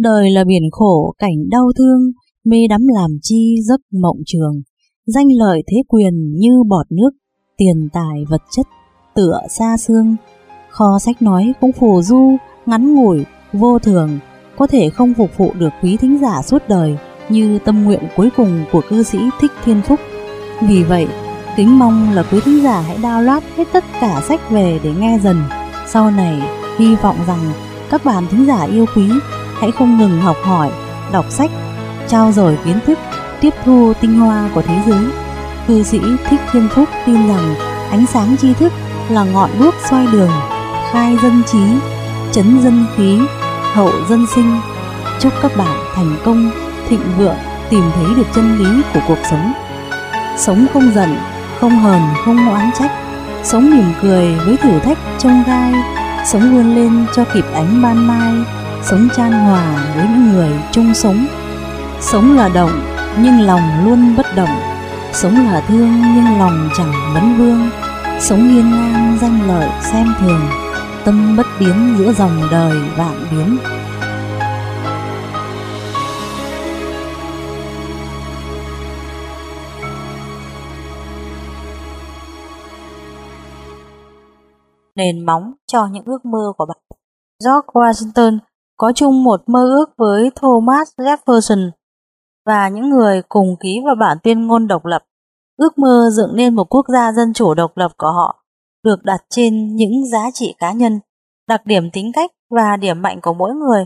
A: Đời là biển khổ, cảnh đau thương, mê đắm làm chi giấc mộng trường. Danh lợi thế quyền như bọt nước, tiền tài vật chất, tựa xa xương. Kho sách nói cũng phù du, ngắn ngủi, vô thường, có thể không phục vụ được quý thính giả suốt đời như tâm nguyện cuối cùng của cư sĩ Thích Thiên Phúc. Vì vậy, kính mong là quý thính giả hãy download hết tất cả sách về để nghe dần. Sau này, hy vọng rằng các bạn thính giả yêu quý hãy không ngừng học hỏi, đọc sách, trao dồi kiến thức, tiếp thu tinh hoa của thế giới. Cư sĩ Thích Thiên Phúc tin rằng ánh sáng tri thức là ngọn đuốc xoay đường, khai dân trí, chấn dân khí, hậu dân sinh. Chúc các bạn thành công, thịnh vượng, tìm thấy được chân lý của cuộc sống. Sống không giận, không hờn, không oán trách. Sống mỉm cười với thử thách trông gai, sống vươn lên cho kịp ánh ban mai, sống chan hòa với những người chung sống. Sống là động, nhưng lòng luôn bất động. Sống là thương nhưng lòng chẳng vấn vương. Sống hiên ngang danh lợi xem thường tâm bất biến giữa dòng đời vạn biến nền móng cho những ước mơ của bạn. George Washington có chung một mơ ước với Thomas Jefferson và những người cùng ký vào bản tuyên ngôn độc lập. Ước mơ dựng nên một quốc gia dân chủ độc lập của họ được đặt trên những giá trị cá nhân, đặc điểm tính cách và điểm mạnh của mỗi người.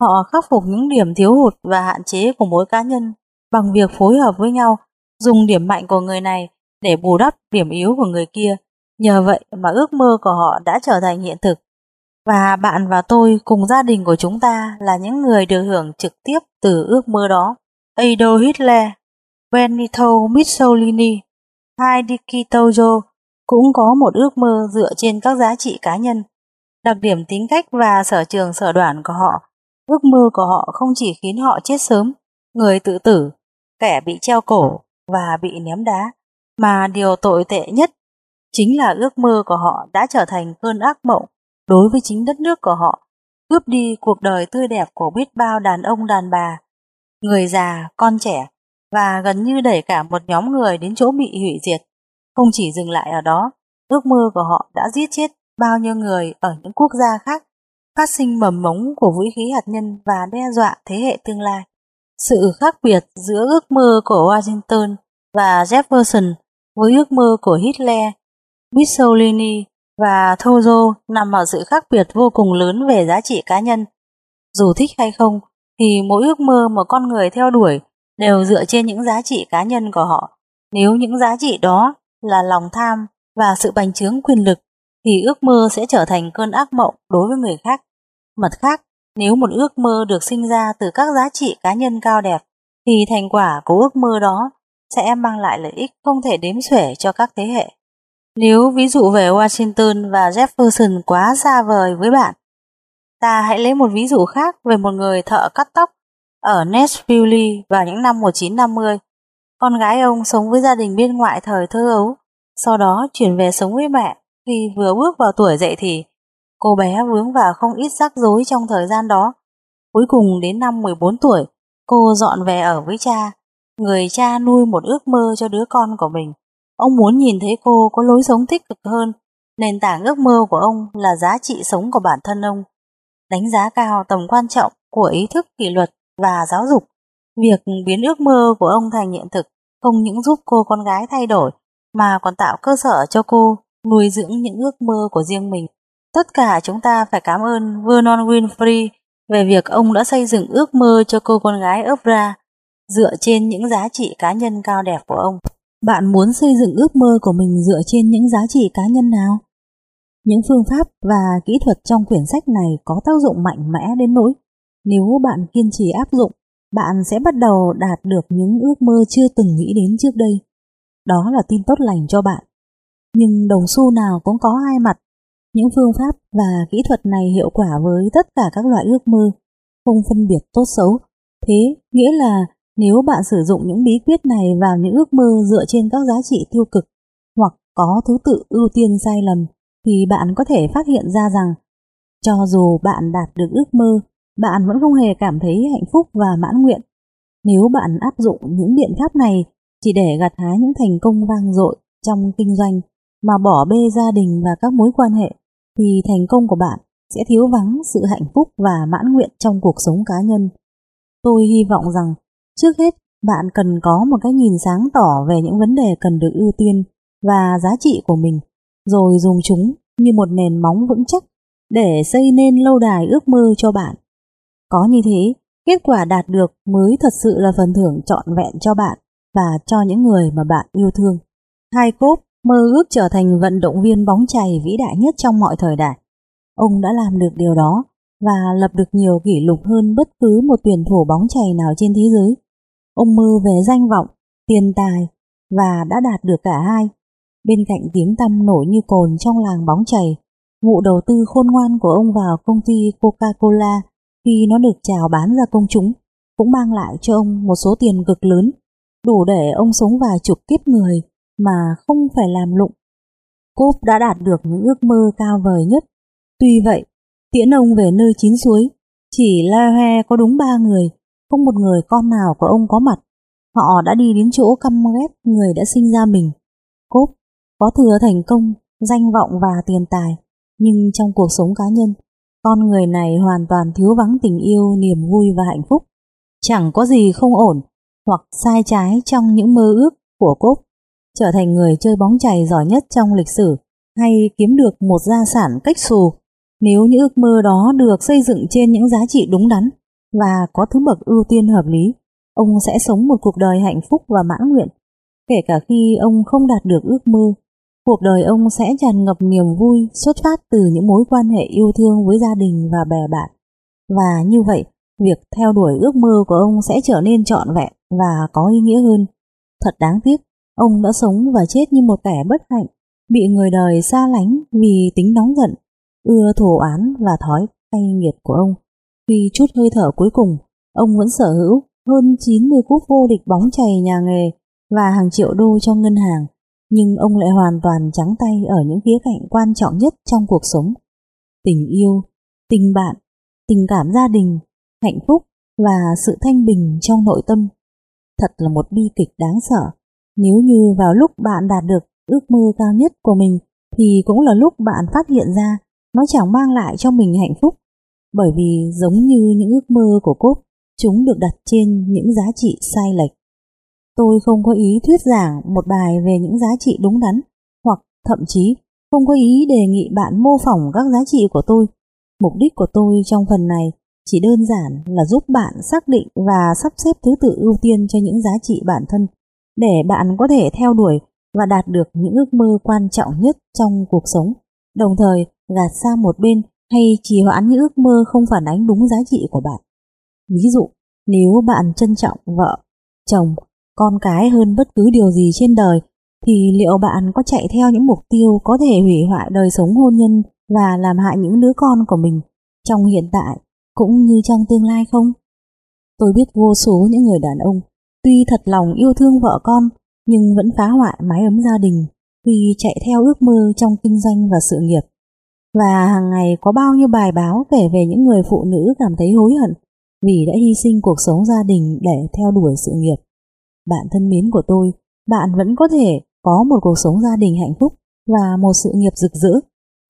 A: Họ khắc phục những điểm thiếu hụt và hạn chế của mỗi cá nhân bằng việc phối hợp với nhau, dùng điểm mạnh của người này để bù đắp điểm yếu của người kia. Nhờ vậy mà ước mơ của họ đã trở thành hiện thực. Và bạn và tôi cùng gia đình của chúng ta là những người được hưởng trực tiếp từ ước mơ đó. Adolf Hitler, Benito Mussolini, Heidi Tojo cũng có một ước mơ dựa trên các giá trị cá nhân, đặc điểm tính cách và sở trường sở đoản của họ. Ước mơ của họ không chỉ khiến họ chết sớm, người tự tử, kẻ bị treo cổ và bị ném đá, mà điều tồi tệ nhất chính là ước mơ của họ đã trở thành cơn ác mộng đối với chính đất nước của họ, cướp đi cuộc đời tươi đẹp của biết bao đàn ông đàn bà, người già, con trẻ và gần như đẩy cả một nhóm người đến chỗ bị hủy diệt. Không chỉ dừng lại ở đó, ước mơ của họ đã giết chết bao nhiêu người ở những quốc gia khác, phát sinh mầm mống của vũ khí hạt nhân và đe dọa thế hệ tương lai. Sự khác biệt giữa ước mơ của Washington và Jefferson với ước mơ của Hitler, Mussolini và Thozo nằm ở sự khác biệt vô cùng lớn về giá trị cá nhân. Dù thích hay không, thì mỗi ước mơ mà con người theo đuổi đều dựa trên những giá trị cá nhân của họ. Nếu những giá trị đó là lòng tham và sự bành trướng quyền lực thì ước mơ sẽ trở thành cơn ác mộng đối với người khác. Mặt khác, nếu một ước mơ được sinh ra từ các giá trị cá nhân cao đẹp thì thành quả của ước mơ đó sẽ mang lại lợi ích không thể đếm xuể cho các thế hệ. Nếu ví dụ về Washington và Jefferson quá xa vời với bạn, ta hãy lấy một ví dụ khác về một người thợ cắt tóc ở Nashville vào những năm 1950. Con gái ông sống với gia đình bên ngoại thời thơ ấu, sau đó chuyển về sống với mẹ. Khi vừa bước vào tuổi dậy thì, cô bé vướng vào không ít rắc rối trong thời gian đó. Cuối cùng đến năm 14 tuổi, cô dọn về ở với cha. Người cha nuôi một ước mơ cho đứa con của mình. Ông muốn nhìn thấy cô có lối sống tích cực hơn. Nền tảng ước mơ của ông là giá trị sống của bản thân ông. Đánh giá cao tầm quan trọng của ý thức kỷ luật và giáo dục. Việc biến ước mơ của ông thành hiện thực không những giúp cô con gái thay đổi, mà còn tạo cơ sở cho cô nuôi dưỡng những ước mơ của riêng mình. Tất cả chúng ta phải cảm ơn Vernon Winfrey về việc ông đã xây dựng ước mơ cho cô con gái Oprah dựa trên những giá trị cá nhân cao đẹp của ông. Bạn muốn xây dựng ước mơ của mình dựa trên những giá trị cá nhân nào? Những phương pháp và kỹ thuật trong quyển sách này có tác dụng mạnh mẽ đến nỗi nếu bạn kiên trì áp dụng, bạn sẽ bắt đầu đạt được những ước mơ chưa từng nghĩ đến trước đây. Đó là tin tốt lành cho bạn. Nhưng đồng xu nào cũng có hai mặt. Những phương pháp và kỹ thuật này hiệu quả với tất cả các loại ước mơ, không phân biệt tốt xấu. Thế nghĩa là nếu bạn sử dụng những bí quyết này vào những ước mơ dựa trên các giá trị tiêu cực hoặc có thứ tự ưu tiên sai lầm, thì bạn có thể phát hiện ra rằng cho dù bạn đạt được ước mơ, bạn vẫn không hề cảm thấy hạnh phúc và mãn nguyện. Nếu bạn áp dụng những biện pháp này chỉ để gặt hái những thành công vang dội trong kinh doanh mà bỏ bê gia đình và các mối quan hệ, thì thành công của bạn sẽ thiếu vắng sự hạnh phúc và mãn nguyện trong cuộc sống cá nhân. Tôi hy vọng rằng trước hết bạn cần có một cái nhìn sáng tỏ về những vấn đề cần được ưu tiên và giá trị của mình, rồi dùng chúng như một nền móng vững chắc để xây nên lâu đài ước mơ cho bạn. Có như thế, kết quả đạt được mới thật sự là phần thưởng trọn vẹn cho bạn và cho những người mà bạn yêu thương. Hai cốp mơ ước trở thành vận động viên bóng chày vĩ đại nhất trong mọi thời đại. Ông đã làm được điều đó và lập được nhiều kỷ lục hơn bất cứ một tuyển thủ bóng chày nào trên thế giới. Ông mơ về danh vọng, tiền tài và đã đạt được cả hai. Bên cạnh tiếng tăm nổi như cồn trong làng bóng chày, vụ đầu tư khôn ngoan của ông vào công ty Coca-Cola khi nó được chào bán ra công chúng cũng mang lại cho ông một số tiền cực lớn, đủ để ông sống vài chục kiếp người mà không phải làm lụng. Cốp đã đạt được những ước mơ cao vời nhất. Tuy vậy, tiễn ông về nơi chín suối, chỉ La He có đúng ba người, không một người con nào của ông có mặt. Họ đã đi đến chỗ căm ghét người đã sinh ra mình. Cốp có thừa thành công, danh vọng và tiền tài, nhưng trong cuộc sống cá nhân, con người này hoàn toàn thiếu vắng tình yêu, niềm vui và hạnh phúc. Chẳng có gì không ổn hoặc sai trái trong những mơ ước của Cốp trở thành người chơi bóng chày giỏi nhất trong lịch sử hay kiếm được một gia sản cách xù nếu những ước mơ đó được xây dựng trên những giá trị đúng đắn và có thứ bậc ưu tiên hợp lý, ông sẽ sống một cuộc đời hạnh phúc và mãn nguyện. Kể cả khi ông không đạt được ước mơ, cuộc đời ông sẽ tràn ngập niềm vui xuất phát từ những mối quan hệ yêu thương với gia đình và bè bạn. Và như vậy, việc theo đuổi ước mơ của ông sẽ trở nên trọn vẹn và có ý nghĩa hơn. Thật đáng tiếc, ông đã sống và chết như một kẻ bất hạnh, bị người đời xa lánh vì tính nóng giận, ưa thù án và thói cay nghiệt của ông. Khi chút hơi thở cuối cùng, ông vẫn sở hữu hơn 90 cúp vô địch bóng chày nhà nghề và hàng triệu đô trong ngân hàng, nhưng ông lại hoàn toàn trắng tay ở những khía cạnh quan trọng nhất trong cuộc sống. Tình yêu, tình bạn, tình cảm gia đình, hạnh phúc và sự thanh bình trong nội tâm. Thật là một bi kịch đáng sợ. Nếu như vào lúc bạn đạt được ước mơ cao nhất của mình thì cũng là lúc bạn phát hiện ra nó chẳng mang lại cho mình hạnh phúc bởi vì giống như những ước mơ của Cốp, chúng được đặt trên những giá trị sai lệch. Tôi không có ý thuyết giảng một bài về những giá trị đúng đắn, hoặc thậm chí không có ý đề nghị bạn mô phỏng các giá trị của tôi. Mục đích của tôi trong phần này chỉ đơn giản là giúp bạn xác định và sắp xếp thứ tự ưu tiên cho những giá trị bản thân, để bạn có thể theo đuổi và đạt được những ước mơ quan trọng nhất trong cuộc sống, đồng thời gạt sang một bên hay trì hoãn những ước mơ không phản ánh đúng giá trị của bạn. Ví dụ, nếu bạn trân trọng vợ, chồng, con cái hơn bất cứ điều gì trên đời, thì liệu bạn có chạy theo những mục tiêu có thể hủy hoại đời sống hôn nhân và làm hại những đứa con của mình trong hiện tại cũng như trong tương lai không? Tôi biết vô số những người đàn ông tuy thật lòng yêu thương vợ con nhưng vẫn phá hoại mái ấm gia đình vì chạy theo ước mơ trong kinh doanh và sự nghiệp. Và hàng ngày có bao nhiêu bài báo kể về những người phụ nữ cảm thấy hối hận vì đã hy sinh cuộc sống gia đình để theo đuổi sự nghiệp. Bạn thân mến của tôi, bạn vẫn có thể có một cuộc sống gia đình hạnh phúc và một sự nghiệp rực rỡ,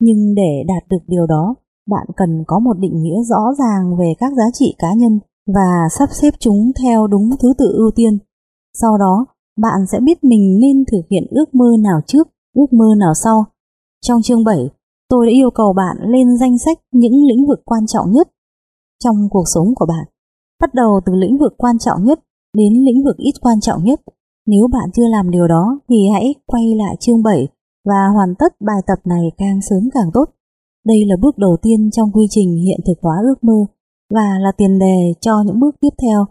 A: nhưng để đạt được điều đó, bạn cần có một định nghĩa rõ ràng về các giá trị cá nhân và sắp xếp chúng theo đúng thứ tự ưu tiên. Sau đó, bạn sẽ biết mình nên thực hiện ước mơ nào trước, ước mơ nào sau. Trong chương 7, tôi đã yêu cầu bạn lên danh sách những lĩnh vực quan trọng nhất trong cuộc sống của bạn. Bắt đầu từ lĩnh vực quan trọng nhất đến lĩnh vực ít quan trọng nhất. Nếu bạn chưa làm điều đó thì hãy quay lại chương 7 và hoàn tất bài tập này càng sớm càng tốt. Đây là bước đầu tiên trong quy trình hiện thực hóa ước mơ và là tiền đề cho những bước tiếp theo.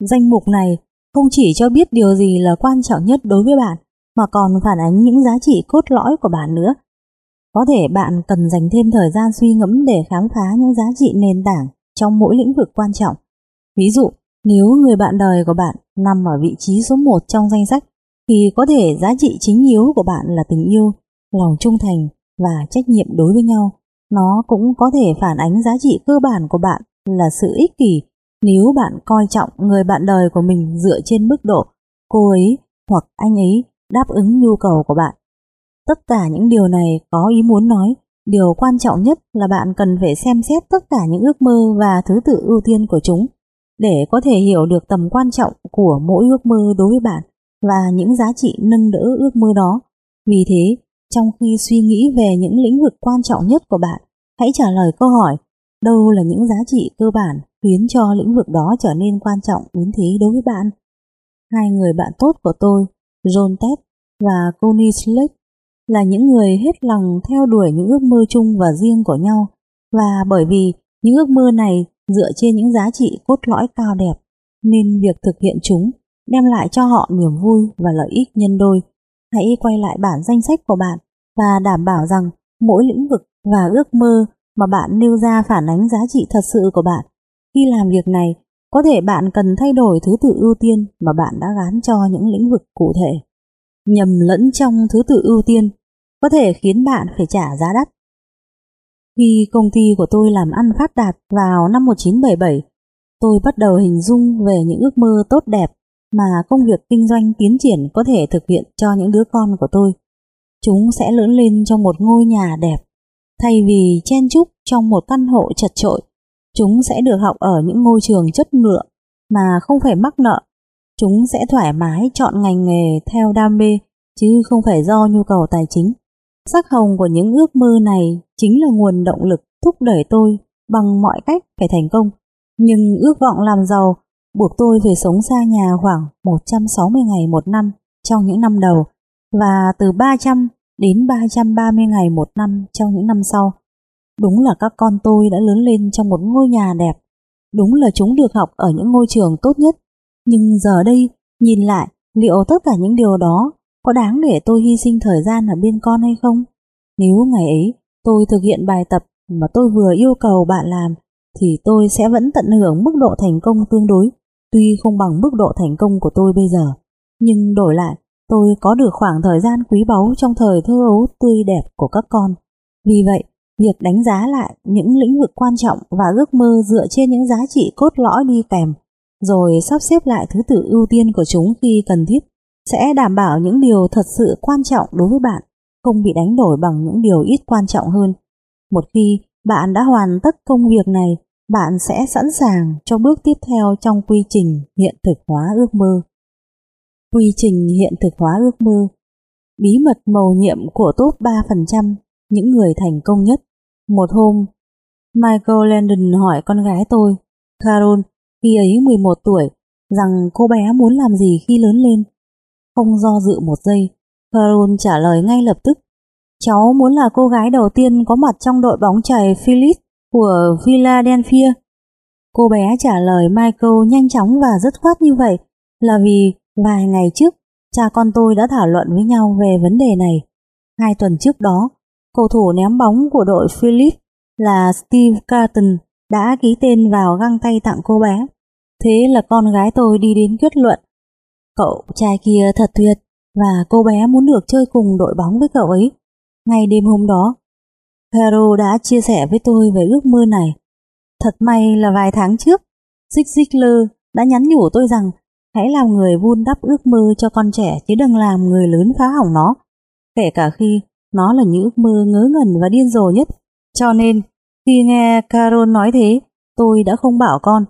A: Danh mục này không chỉ cho biết điều gì là quan trọng nhất đối với bạn, mà còn phản ánh những giá trị cốt lõi của bạn nữa. Có thể bạn cần dành thêm thời gian suy ngẫm để khám phá những giá trị nền tảng trong mỗi lĩnh vực quan trọng. Ví dụ, nếu người bạn đời của bạn nằm ở vị trí số 1 trong danh sách, thì có thể giá trị chính yếu của bạn là tình yêu, lòng trung thành và trách nhiệm đối với nhau. Nó cũng có thể phản ánh giá trị cơ bản của bạn là sự ích kỷ nếu bạn coi trọng người bạn đời của mình dựa trên mức độ cô ấy hoặc anh ấy đáp ứng nhu cầu của bạn. Tất cả những điều này có ý muốn nói, điều quan trọng nhất là bạn cần phải xem xét tất cả những ước mơ và thứ tự ưu tiên của chúng để có thể hiểu được tầm quan trọng của mỗi ước mơ đối với bạn và những giá trị nâng đỡ ước mơ đó. Vì thế, trong khi suy nghĩ về những lĩnh vực quan trọng nhất của bạn, hãy trả lời câu hỏi đâu là những giá trị cơ bản khiến cho lĩnh vực đó trở nên quan trọng đến thế đối với bạn. Hai người bạn tốt của tôi, John Ted và Connie Slick, là những người hết lòng theo đuổi những ước mơ chung và riêng của nhau và bởi vì những ước mơ này dựa trên những giá trị cốt lõi cao đẹp nên việc thực hiện chúng đem lại cho họ niềm vui và lợi ích nhân đôi. Hãy quay lại bản danh sách của bạn và đảm bảo rằng mỗi lĩnh vực và ước mơ mà bạn nêu ra phản ánh giá trị thật sự của bạn. Khi làm việc này, có thể bạn cần thay đổi thứ tự ưu tiên mà bạn đã gán cho những lĩnh vực cụ thể. Nhầm lẫn trong thứ tự ưu tiên có thể khiến bạn phải trả giá đắt. Khi công ty của tôi làm ăn phát đạt vào năm 1977, tôi bắt đầu hình dung về những ước mơ tốt đẹp mà công việc kinh doanh tiến triển có thể thực hiện cho những đứa con của tôi. Chúng sẽ lớn lên trong một ngôi nhà đẹp. Thay vì chen chúc trong một căn hộ chật trội, chúng sẽ được học ở những ngôi trường chất lượng mà không phải mắc nợ. Chúng sẽ thoải mái chọn ngành nghề theo đam mê chứ không phải do nhu cầu tài chính. Sắc hồng của những ước mơ này chính là nguồn động lực thúc đẩy tôi bằng mọi cách phải thành công. Nhưng ước vọng làm giàu buộc tôi phải sống xa nhà khoảng 160 ngày một năm trong những năm đầu và từ 300 đến 330 ngày một năm trong những năm sau. Đúng là các con tôi đã lớn lên trong một ngôi nhà đẹp. Đúng là chúng được học ở những ngôi trường tốt nhất. Nhưng giờ đây, nhìn lại, liệu tất cả những điều đó có đáng để tôi hy sinh thời gian ở bên con hay không? Nếu ngày ấy tôi thực hiện bài tập mà tôi vừa yêu cầu bạn làm thì tôi sẽ vẫn tận hưởng mức độ thành công tương đối, tuy không bằng mức độ thành công của tôi bây giờ. Nhưng đổi lại, tôi có được khoảng thời gian quý báu trong thời thơ ấu tươi đẹp của các con. Vì vậy, việc đánh giá lại những lĩnh vực quan trọng và ước mơ dựa trên những giá trị cốt lõi đi kèm, rồi sắp xếp lại thứ tự ưu tiên của chúng khi cần thiết, sẽ đảm bảo những điều thật sự quan trọng đối với bạn, không bị đánh đổi bằng những điều ít quan trọng hơn. Một khi bạn đã hoàn tất công việc này, bạn sẽ sẵn sàng cho bước tiếp theo trong quy trình hiện thực hóa ước mơ. Quy trình hiện thực hóa ước mơ Bí mật mầu nhiệm của top 3% những người thành công nhất. Một hôm, Michael Landon hỏi con gái tôi, Carol, khi ấy 11 tuổi, rằng cô bé muốn làm gì khi lớn lên. Không do dự một giây, Carol trả lời ngay lập tức. Cháu muốn là cô gái đầu tiên có mặt trong đội bóng chày Philip của Philadelphia. Cô bé trả lời Michael nhanh chóng và dứt khoát như vậy là vì vài ngày trước cha con tôi đã thảo luận với nhau về vấn đề này. Hai tuần trước đó, cầu thủ ném bóng của đội Philip là Steve Carton đã ký tên vào găng tay tặng cô bé. Thế là con gái tôi đi đến kết luận. Cậu trai kia thật tuyệt và cô bé muốn được chơi cùng đội bóng với cậu ấy. Ngay đêm hôm đó, hero đã chia sẻ với tôi về ước mơ này. Thật may là vài tháng trước, Zig Ziglar đã nhắn nhủ tôi rằng hãy làm người vun đắp ước mơ cho con trẻ chứ đừng làm người lớn phá hỏng nó, kể cả khi nó là những ước mơ ngớ ngẩn và điên rồ nhất. Cho nên, khi nghe Carol nói thế, tôi đã không bảo con.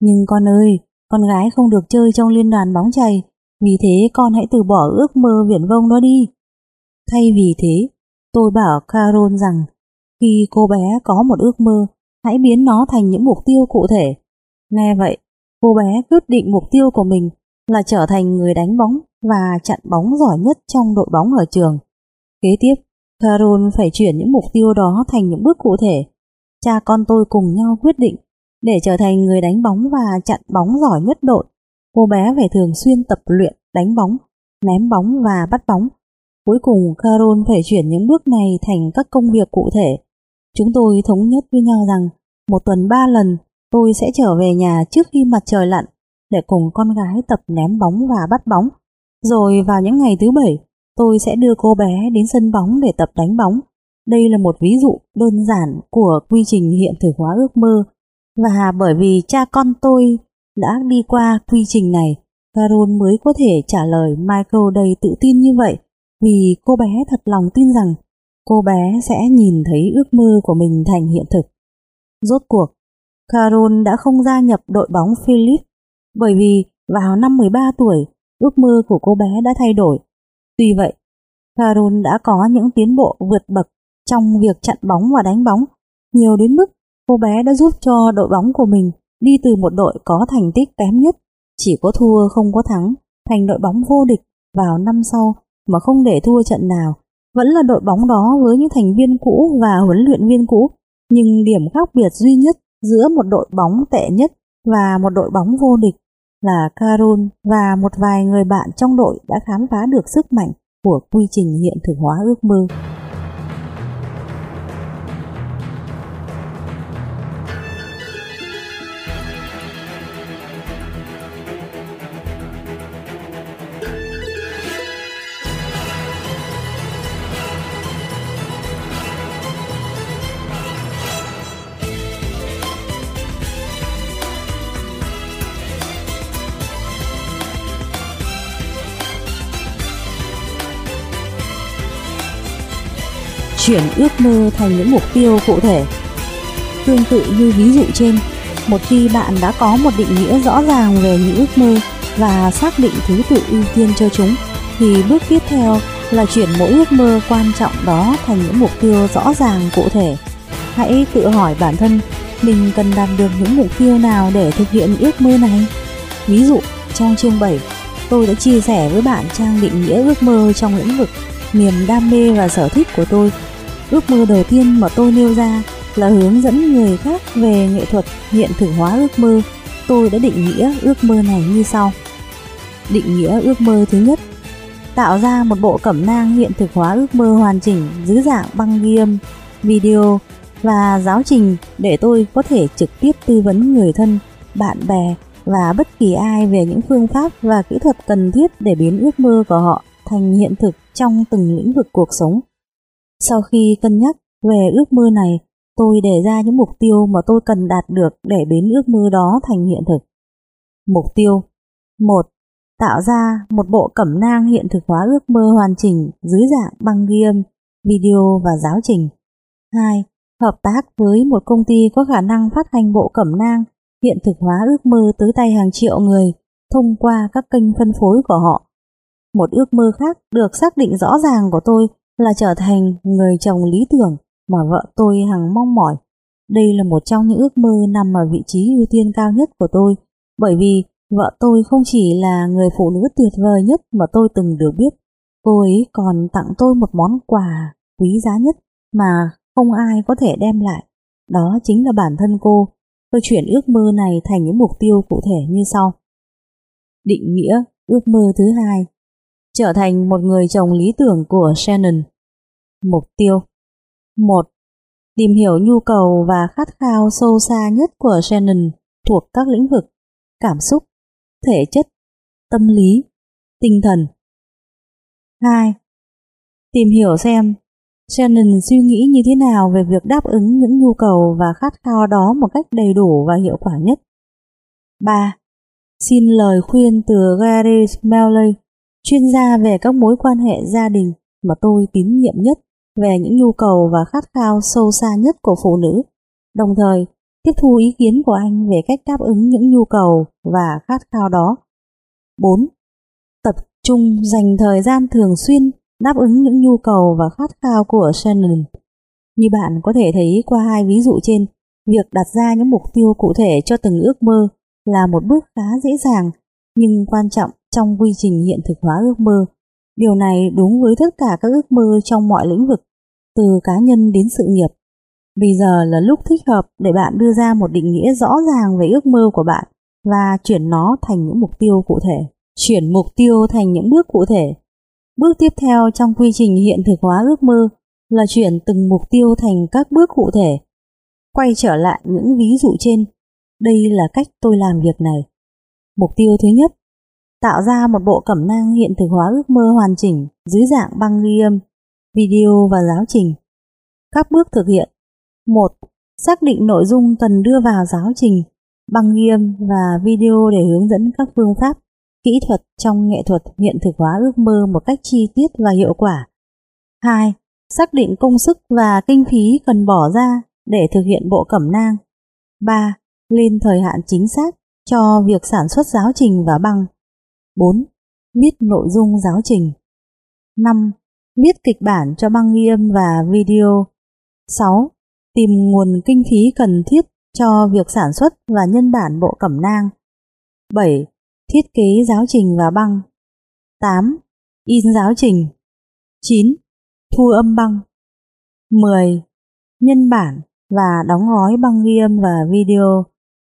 A: Nhưng con ơi, con gái không được chơi trong liên đoàn bóng chày, vì thế con hãy từ bỏ ước mơ viển vông đó đi. Thay vì thế, tôi bảo Carol rằng khi cô bé có một ước mơ, hãy biến nó thành những mục tiêu cụ thể. Nghe vậy, cô bé quyết định mục tiêu của mình là trở thành người đánh bóng và chặn bóng giỏi nhất trong đội bóng ở trường. Kế tiếp, Carol phải chuyển những mục tiêu đó thành những bước cụ thể. Cha con tôi cùng nhau quyết định để trở thành người đánh bóng và chặn bóng giỏi nhất đội. Cô bé phải thường xuyên tập luyện đánh bóng, ném bóng và bắt bóng. Cuối cùng Carol phải chuyển những bước này thành các công việc cụ thể. Chúng tôi thống nhất với nhau rằng một tuần ba lần tôi sẽ trở về nhà trước khi mặt trời lặn để cùng con gái tập ném bóng và bắt bóng. Rồi vào những ngày thứ bảy, tôi sẽ đưa cô bé đến sân bóng để tập đánh bóng. Đây là một ví dụ đơn giản của quy trình hiện thực hóa ước mơ. Và bởi vì cha con tôi đã đi qua quy trình này, Carol mới có thể trả lời Michael đầy tự tin như vậy vì cô bé thật lòng tin rằng cô bé sẽ nhìn thấy ước mơ của mình thành hiện thực. Rốt cuộc, Carol đã không gia nhập đội bóng Philip bởi vì vào năm 13 tuổi, ước mơ của cô bé đã thay đổi. Tuy vậy, Carol đã có những tiến bộ vượt bậc trong việc chặn bóng và đánh bóng, nhiều đến mức cô bé đã giúp cho đội bóng của mình đi từ một đội có thành tích kém nhất, chỉ có thua không có thắng, thành đội bóng vô địch vào năm sau mà không để thua trận nào. Vẫn là đội bóng đó với những thành viên cũ và huấn luyện viên cũ, nhưng điểm khác biệt duy nhất giữa một đội bóng tệ nhất và một đội bóng vô địch là Carol và một vài người bạn trong đội đã khám phá được sức mạnh của quy trình hiện thực hóa ước mơ. Chuyển ước mơ thành những mục tiêu cụ thể. Tương tự như ví dụ trên, một khi bạn đã có một định nghĩa rõ ràng về những ước mơ và xác định thứ tự ưu tiên cho chúng, thì bước tiếp theo là chuyển mỗi ước mơ quan trọng đó thành những mục tiêu rõ ràng cụ thể. Hãy tự hỏi bản thân mình cần đạt được những mục tiêu nào để thực hiện ước mơ này. Ví dụ, trong chương 7, tôi đã chia sẻ với bạn trang định nghĩa ước mơ trong lĩnh vực niềm đam mê và sở thích của tôi Ước mơ đầu tiên mà tôi nêu ra là hướng dẫn người khác về nghệ thuật hiện thực hóa ước mơ. Tôi đã định nghĩa ước mơ này như sau. Định nghĩa ước mơ thứ nhất Tạo ra một bộ cẩm nang hiện thực hóa ước mơ hoàn chỉnh dưới dạng băng ghi âm, video và giáo trình để tôi có thể trực tiếp tư vấn người thân, bạn bè và bất kỳ ai về những phương pháp và kỹ thuật cần thiết để biến ước mơ của họ thành hiện thực trong từng lĩnh vực cuộc sống. Sau khi cân nhắc về ước mơ này, tôi đề ra những mục tiêu mà tôi cần đạt được để biến ước mơ đó thành hiện thực. Mục tiêu 1. Tạo ra một bộ cẩm nang hiện thực hóa ước mơ hoàn chỉnh dưới dạng băng ghi âm, video và giáo trình. 2. Hợp tác với một công ty có khả năng phát hành bộ cẩm nang hiện thực hóa ước mơ tới tay hàng triệu người thông qua các kênh phân phối của họ. Một ước mơ khác được xác định rõ ràng của tôi là trở thành người chồng lý tưởng mà vợ tôi hằng mong mỏi. Đây là một trong những ước mơ nằm ở vị trí ưu tiên cao nhất của tôi, bởi vì vợ tôi không chỉ là người phụ nữ tuyệt vời nhất mà tôi từng được biết, cô ấy còn tặng tôi một món quà quý giá nhất mà không ai có thể đem lại. Đó chính là bản thân cô. Tôi chuyển ước mơ này thành những mục tiêu cụ thể như sau. Định nghĩa ước mơ thứ hai trở thành một người chồng lý tưởng của Shannon. Mục tiêu 1. Tìm hiểu nhu cầu và khát khao sâu xa nhất của Shannon thuộc các lĩnh vực cảm xúc, thể chất, tâm lý, tinh thần. 2. Tìm hiểu xem Shannon suy nghĩ như thế nào về việc đáp ứng những nhu cầu và khát khao đó một cách đầy đủ và hiệu quả nhất. 3. Xin lời khuyên từ Gary Smalley, chuyên gia về các mối quan hệ gia đình mà tôi tín nhiệm nhất về những nhu cầu và khát khao sâu xa nhất của phụ nữ, đồng thời tiếp thu ý kiến của anh về cách đáp ứng những nhu cầu và khát khao đó. 4. Tập trung dành thời gian thường xuyên đáp ứng những nhu cầu và khát khao của Shannon. Như bạn có thể thấy qua hai ví dụ trên, việc đặt ra những mục tiêu cụ thể cho từng ước mơ là một bước khá dễ dàng nhưng quan trọng trong quy trình hiện thực hóa ước mơ Điều này đúng với tất cả các ước mơ trong mọi lĩnh vực, từ cá nhân đến sự nghiệp. Bây giờ là lúc thích hợp để bạn đưa ra một định nghĩa rõ ràng về ước mơ của bạn và chuyển nó thành những mục tiêu cụ thể. Chuyển mục tiêu thành những bước cụ thể. Bước tiếp theo trong quy trình hiện thực hóa ước mơ là chuyển từng mục tiêu thành các bước cụ thể. Quay trở lại những ví dụ trên, đây là cách tôi làm việc này. Mục tiêu thứ nhất, tạo ra một bộ cẩm nang hiện thực hóa ước mơ hoàn chỉnh dưới dạng băng ghi âm, video và giáo trình. Các bước thực hiện 1. Xác định nội dung cần đưa vào giáo trình, băng ghi âm và video để hướng dẫn các phương pháp, kỹ thuật trong nghệ thuật hiện thực hóa ước mơ một cách chi tiết và hiệu quả. 2. Xác định công sức và kinh phí cần bỏ ra để thực hiện bộ cẩm nang. 3. Lên thời hạn chính xác cho việc sản xuất giáo trình và băng. 4. Biết nội dung giáo trình. 5. Biết kịch bản cho băng ghi âm và video. 6. Tìm nguồn kinh phí cần thiết cho việc sản xuất và nhân bản bộ cẩm nang. 7. Thiết kế giáo trình và băng. 8. In giáo trình. 9. Thu âm băng. 10. Nhân bản và đóng gói băng ghi âm và video.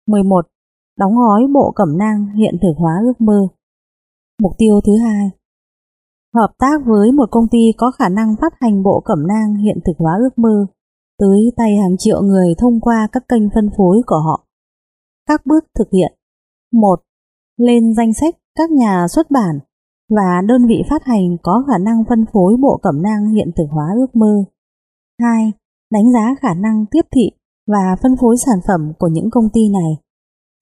A: 11. Đóng gói bộ cẩm nang hiện thực hóa ước mơ. Mục tiêu thứ hai Hợp tác với một công ty có khả năng phát hành bộ cẩm nang hiện thực hóa ước mơ, tới tay hàng triệu người thông qua các kênh phân phối của họ. Các bước thực hiện 1. Lên danh sách các nhà xuất bản và đơn vị phát hành có khả năng phân phối bộ cẩm nang hiện thực hóa ước mơ. 2. Đánh giá khả năng tiếp thị và phân phối sản phẩm của những công ty này.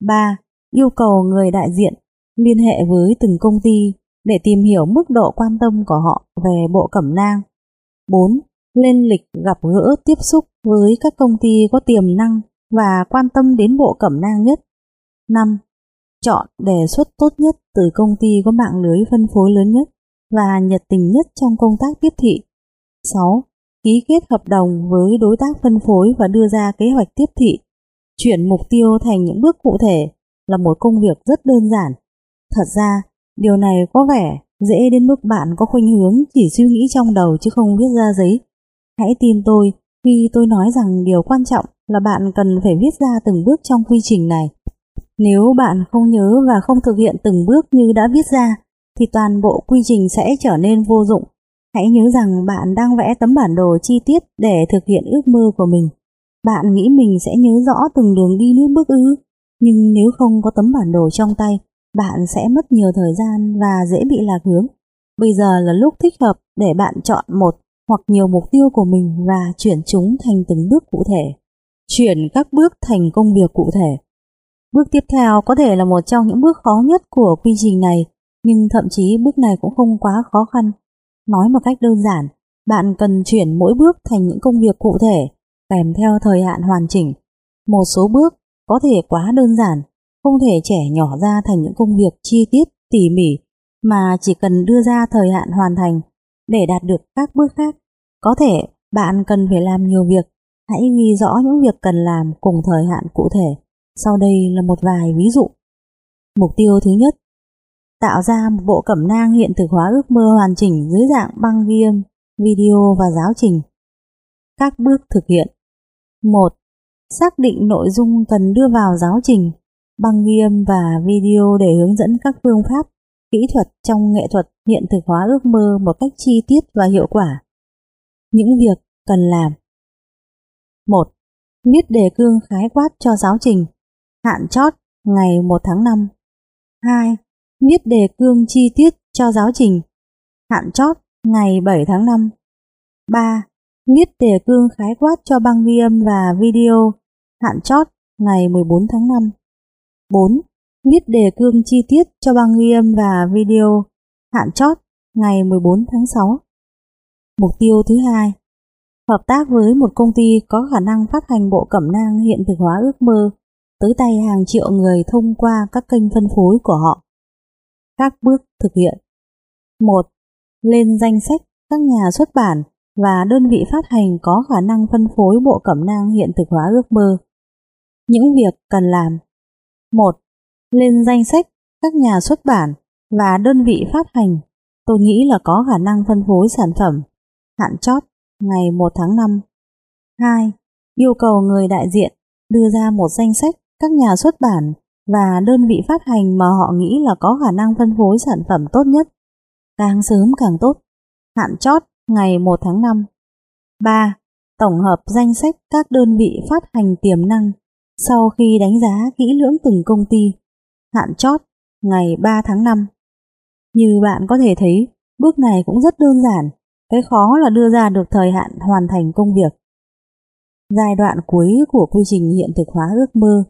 A: 3. Yêu cầu người đại diện liên hệ với từng công ty để tìm hiểu mức độ quan tâm của họ về bộ cẩm nang. 4. Lên lịch gặp gỡ tiếp xúc với các công ty có tiềm năng và quan tâm đến bộ cẩm nang nhất. 5. Chọn đề xuất tốt nhất từ công ty có mạng lưới phân phối lớn nhất và nhiệt tình nhất trong công tác tiếp thị. 6. Ký kết hợp đồng với đối tác phân phối và đưa ra kế hoạch tiếp thị. Chuyển mục tiêu thành những bước cụ thể là một công việc rất đơn giản. Thật ra, điều này có vẻ dễ đến mức bạn có khuynh hướng chỉ suy nghĩ trong đầu chứ không viết ra giấy. Hãy tin tôi khi tôi nói rằng điều quan trọng là bạn cần phải viết ra từng bước trong quy trình này. Nếu bạn không nhớ và không thực hiện từng bước như đã viết ra, thì toàn bộ quy trình sẽ trở nên vô dụng. Hãy nhớ rằng bạn đang vẽ tấm bản đồ chi tiết để thực hiện ước mơ của mình. Bạn nghĩ mình sẽ nhớ rõ từng đường đi nước bước ư, nhưng nếu không có tấm bản đồ trong tay, bạn sẽ mất nhiều thời gian và dễ bị lạc hướng. Bây giờ là lúc thích hợp để bạn chọn một hoặc nhiều mục tiêu của mình và chuyển chúng thành từng bước cụ thể. Chuyển các bước thành công việc cụ thể. Bước tiếp theo có thể là một trong những bước khó nhất của quy trình này, nhưng thậm chí bước này cũng không quá khó khăn. Nói một cách đơn giản, bạn cần chuyển mỗi bước thành những công việc cụ thể, kèm theo thời hạn hoàn chỉnh. Một số bước có thể quá đơn giản, không thể trẻ nhỏ ra thành những công việc chi tiết, tỉ mỉ, mà chỉ cần đưa ra thời hạn hoàn thành để đạt được các bước khác. Có thể bạn cần phải làm nhiều việc, hãy ghi rõ những việc cần làm cùng thời hạn cụ thể. Sau đây là một vài ví dụ. Mục tiêu thứ nhất, tạo ra một bộ cẩm nang hiện thực hóa ước mơ hoàn chỉnh dưới dạng băng ghi âm, video và giáo trình. Các bước thực hiện 1. Xác định nội dung cần đưa vào giáo trình, băng ghi âm và video để hướng dẫn các phương pháp, kỹ thuật trong nghệ thuật hiện thực hóa ước mơ một cách chi tiết và hiệu quả. Những việc cần làm 1. Viết đề cương khái quát cho giáo trình, hạn chót ngày 1 tháng 5. 2. Viết đề cương chi tiết cho giáo trình, hạn chót ngày 7 tháng 5. 3. Viết đề cương khái quát cho băng ghi âm và video, hạn chót ngày 14 tháng 5. 4. Viết đề cương chi tiết cho băng ghi âm và video, hạn chót ngày 14 tháng 6. Mục tiêu thứ hai, hợp tác với một công ty có khả năng phát hành bộ cẩm nang hiện thực hóa ước mơ tới tay hàng triệu người thông qua các kênh phân phối của họ. Các bước thực hiện 1. Lên danh sách các nhà xuất bản và đơn vị phát hành có khả năng phân phối bộ cẩm nang hiện thực hóa ước mơ. Những việc cần làm 1. Lên danh sách các nhà xuất bản và đơn vị phát hành tôi nghĩ là có khả năng phân phối sản phẩm. Hạn chót, ngày 1 tháng 5. 2. Yêu cầu người đại diện đưa ra một danh sách các nhà xuất bản và đơn vị phát hành mà họ nghĩ là có khả năng phân phối sản phẩm tốt nhất. Càng sớm càng tốt. Hạn chót, ngày 1 tháng 5. 3. Tổng hợp danh sách các đơn vị phát hành tiềm năng sau khi đánh giá kỹ lưỡng từng công ty. Hạn chót ngày 3 tháng 5. Như bạn có thể thấy, bước này cũng rất đơn giản, cái khó là đưa ra được thời hạn hoàn thành công việc. Giai đoạn cuối của quy trình hiện thực hóa ước mơ.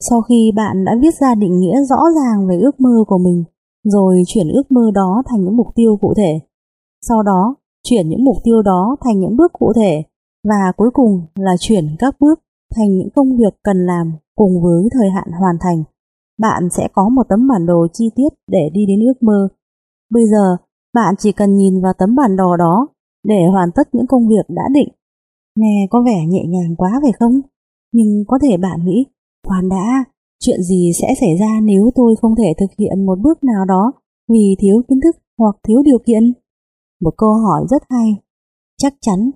A: Sau khi bạn đã viết ra định nghĩa rõ ràng về ước mơ của mình, rồi chuyển ước mơ đó thành những mục tiêu cụ thể. Sau đó, chuyển những mục tiêu đó thành những bước cụ thể và cuối cùng là chuyển các bước thành những công việc cần làm cùng với thời hạn hoàn thành. Bạn sẽ có một tấm bản đồ chi tiết để đi đến ước mơ. Bây giờ, bạn chỉ cần nhìn vào tấm bản đồ đó để hoàn tất những công việc đã định. Nghe có vẻ nhẹ nhàng quá phải không? Nhưng có thể bạn nghĩ, khoan đã, chuyện gì sẽ xảy ra nếu tôi không thể thực hiện một bước nào đó vì thiếu kiến thức hoặc thiếu điều kiện? Một câu hỏi rất hay. Chắc chắn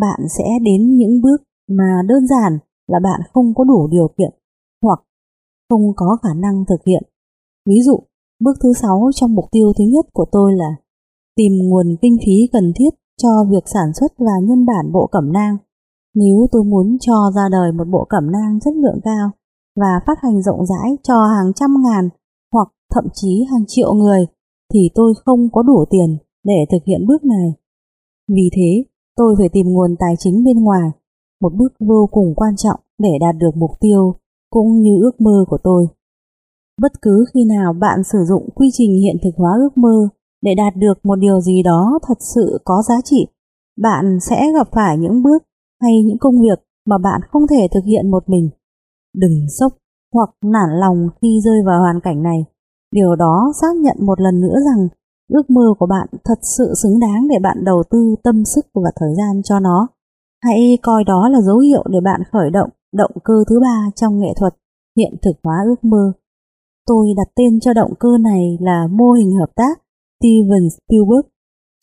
A: bạn sẽ đến những bước mà đơn giản là bạn không có đủ điều kiện hoặc không có khả năng thực hiện. Ví dụ, bước thứ 6 trong mục tiêu thứ nhất của tôi là tìm nguồn kinh phí cần thiết cho việc sản xuất và nhân bản bộ cẩm nang. Nếu tôi muốn cho ra đời một bộ cẩm nang chất lượng cao và phát hành rộng rãi cho hàng trăm ngàn hoặc thậm chí hàng triệu người thì tôi không có đủ tiền để thực hiện bước này. Vì thế, tôi phải tìm nguồn tài chính bên ngoài, một bước vô cùng quan trọng để đạt được mục tiêu cũng như ước mơ của tôi. Bất cứ khi nào bạn sử dụng quy trình hiện thực hóa ước mơ để đạt được một điều gì đó thật sự có giá trị, bạn sẽ gặp phải những bước hay những công việc mà bạn không thể thực hiện một mình. Đừng sốc hoặc nản lòng khi rơi vào hoàn cảnh này. Điều đó xác nhận một lần nữa rằng ước mơ của bạn thật sự xứng đáng để bạn đầu tư tâm sức và thời gian cho nó. Hãy coi đó là dấu hiệu để bạn khởi động động cơ thứ ba trong nghệ thuật hiện thực hóa ước mơ. Tôi đặt tên cho động cơ này là mô hình hợp tác Steven Spielberg.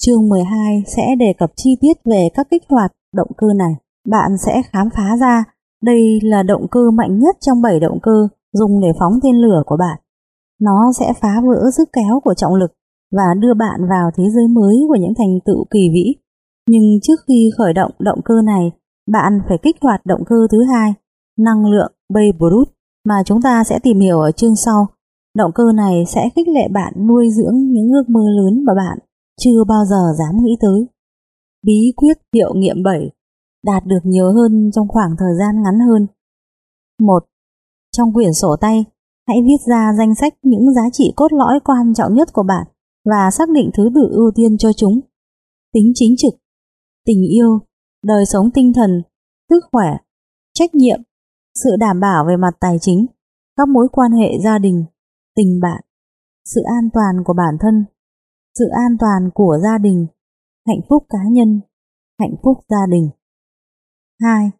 A: Chương 12 sẽ đề cập chi tiết về các kích hoạt động cơ này. Bạn sẽ khám phá ra đây là động cơ mạnh nhất trong 7 động cơ dùng để phóng tên lửa của bạn. Nó sẽ phá vỡ sức kéo của trọng lực và đưa bạn vào thế giới mới của những thành tựu kỳ vĩ. Nhưng trước khi khởi động động cơ này, bạn phải kích hoạt động cơ thứ hai, năng lượng Bay Brut mà chúng ta sẽ tìm hiểu ở chương sau. Động cơ này sẽ khích lệ bạn nuôi dưỡng những ước mơ lớn mà bạn chưa bao giờ dám nghĩ tới. Bí quyết hiệu nghiệm 7 đạt được nhiều hơn trong khoảng thời gian ngắn hơn. 1. Trong quyển sổ tay, hãy viết ra danh sách những giá trị cốt lõi quan trọng nhất của bạn và xác định thứ tự ưu tiên cho chúng. Tính chính trực, tình yêu, đời sống tinh thần, sức khỏe, trách nhiệm, sự đảm bảo về mặt tài chính, các mối quan hệ gia đình, tình bạn, sự an toàn của bản thân, sự an toàn của gia đình, hạnh phúc cá nhân, hạnh phúc gia đình. 2.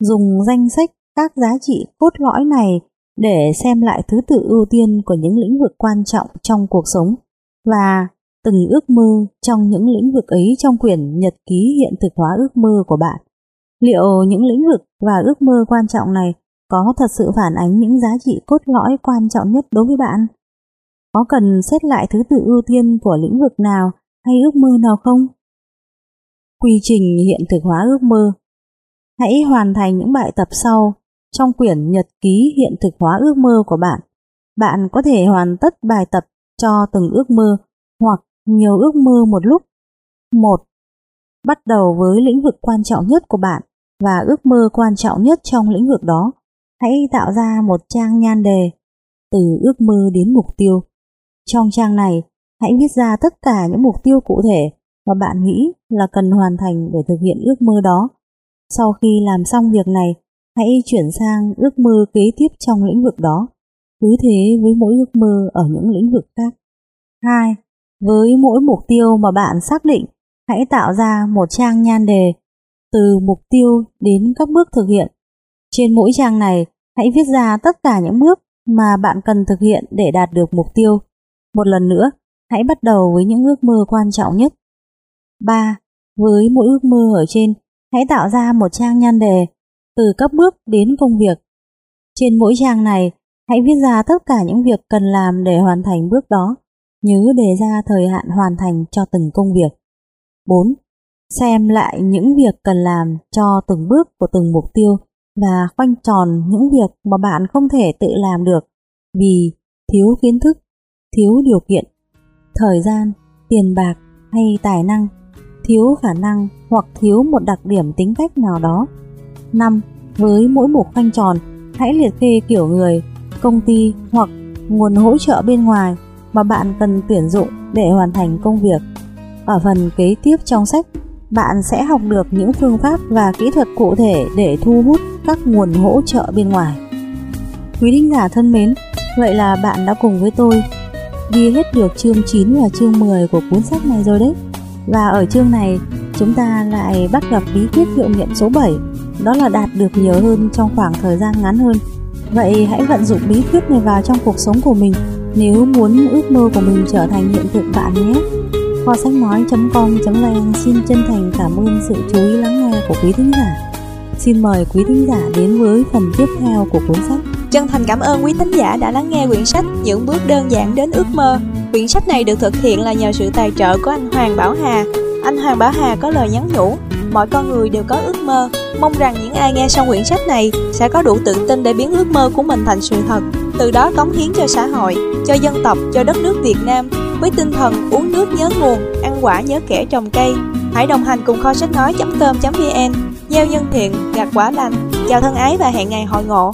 A: Dùng danh sách các giá trị cốt lõi này để xem lại thứ tự ưu tiên của những lĩnh vực quan trọng trong cuộc sống và từng ước mơ trong những lĩnh vực ấy trong quyển nhật ký hiện thực hóa ước mơ của bạn. Liệu những lĩnh vực và ước mơ quan trọng này có thật sự phản ánh những giá trị cốt lõi quan trọng nhất đối với bạn? Có cần xét lại thứ tự ưu tiên của lĩnh vực nào hay ước mơ nào không? Quy trình hiện thực hóa ước mơ Hãy hoàn thành những bài tập sau trong quyển nhật ký hiện thực hóa ước mơ của bạn. Bạn có thể hoàn tất bài tập cho từng ước mơ hoặc nhiều ước mơ một lúc. 1. Bắt đầu với lĩnh vực quan trọng nhất của bạn và ước mơ quan trọng nhất trong lĩnh vực đó. Hãy tạo ra một trang nhan đề từ ước mơ đến mục tiêu. Trong trang này, hãy viết ra tất cả những mục tiêu cụ thể mà bạn nghĩ là cần hoàn thành để thực hiện ước mơ đó. Sau khi làm xong việc này, hãy chuyển sang ước mơ kế tiếp trong lĩnh vực đó. Cứ thế với mỗi ước mơ ở những lĩnh vực khác. 2. Với mỗi mục tiêu mà bạn xác định, hãy tạo ra một trang nhan đề từ mục tiêu đến các bước thực hiện. Trên mỗi trang này, hãy viết ra tất cả những bước mà bạn cần thực hiện để đạt được mục tiêu. Một lần nữa, hãy bắt đầu với những ước mơ quan trọng nhất. 3. Với mỗi ước mơ ở trên, hãy tạo ra một trang nhan đề từ các bước đến công việc. Trên mỗi trang này, hãy viết ra tất cả những việc cần làm để hoàn thành bước đó. Nhớ đề ra thời hạn hoàn thành cho từng công việc. 4. Xem lại những việc cần làm cho từng bước của từng mục tiêu và khoanh tròn những việc mà bạn không thể tự làm được vì thiếu kiến thức, thiếu điều kiện, thời gian, tiền bạc hay tài năng, thiếu khả năng hoặc thiếu một đặc điểm tính cách nào đó. 5. Với mỗi mục khoanh tròn, hãy liệt kê kiểu người, công ty hoặc nguồn hỗ trợ bên ngoài mà bạn cần tuyển dụng để hoàn thành công việc. Ở phần kế tiếp trong sách, bạn sẽ học được những phương pháp và kỹ thuật cụ thể để thu hút các nguồn hỗ trợ bên ngoài. Quý thính giả thân mến, vậy là bạn đã cùng với tôi đi hết được chương 9 và chương 10 của cuốn sách này rồi đấy. Và ở chương này, chúng ta lại bắt gặp bí quyết hiệu nghiệm số 7, đó là đạt được nhiều hơn trong khoảng thời gian ngắn hơn. Vậy hãy vận dụng bí quyết này vào trong cuộc sống của mình nếu muốn ước mơ của mình trở thành hiện thực bạn nhé. Kho sách nói.com.vn xin chân thành cảm ơn sự chú ý lắng nghe của quý thính giả. Xin mời quý thính giả đến với phần tiếp theo của cuốn sách.
B: Chân thành cảm ơn quý thính giả đã lắng nghe quyển sách Những bước đơn giản đến ước mơ. Quyển sách này được thực hiện là nhờ sự tài trợ của anh Hoàng Bảo Hà. Anh Hoàng Bảo Hà có lời nhắn nhủ, mọi con người đều có ước mơ. Mong rằng những ai nghe xong quyển sách này sẽ có đủ tự tin để biến ước mơ của mình thành sự thật, từ đó cống hiến cho xã hội, cho dân tộc, cho đất nước Việt Nam với tinh thần uống nước nhớ nguồn, ăn quả nhớ kẻ trồng cây. Hãy đồng hành cùng kho sách nói.com.vn, gieo nhân thiện, gặt quả lành. Chào thân ái và hẹn ngày hội ngộ.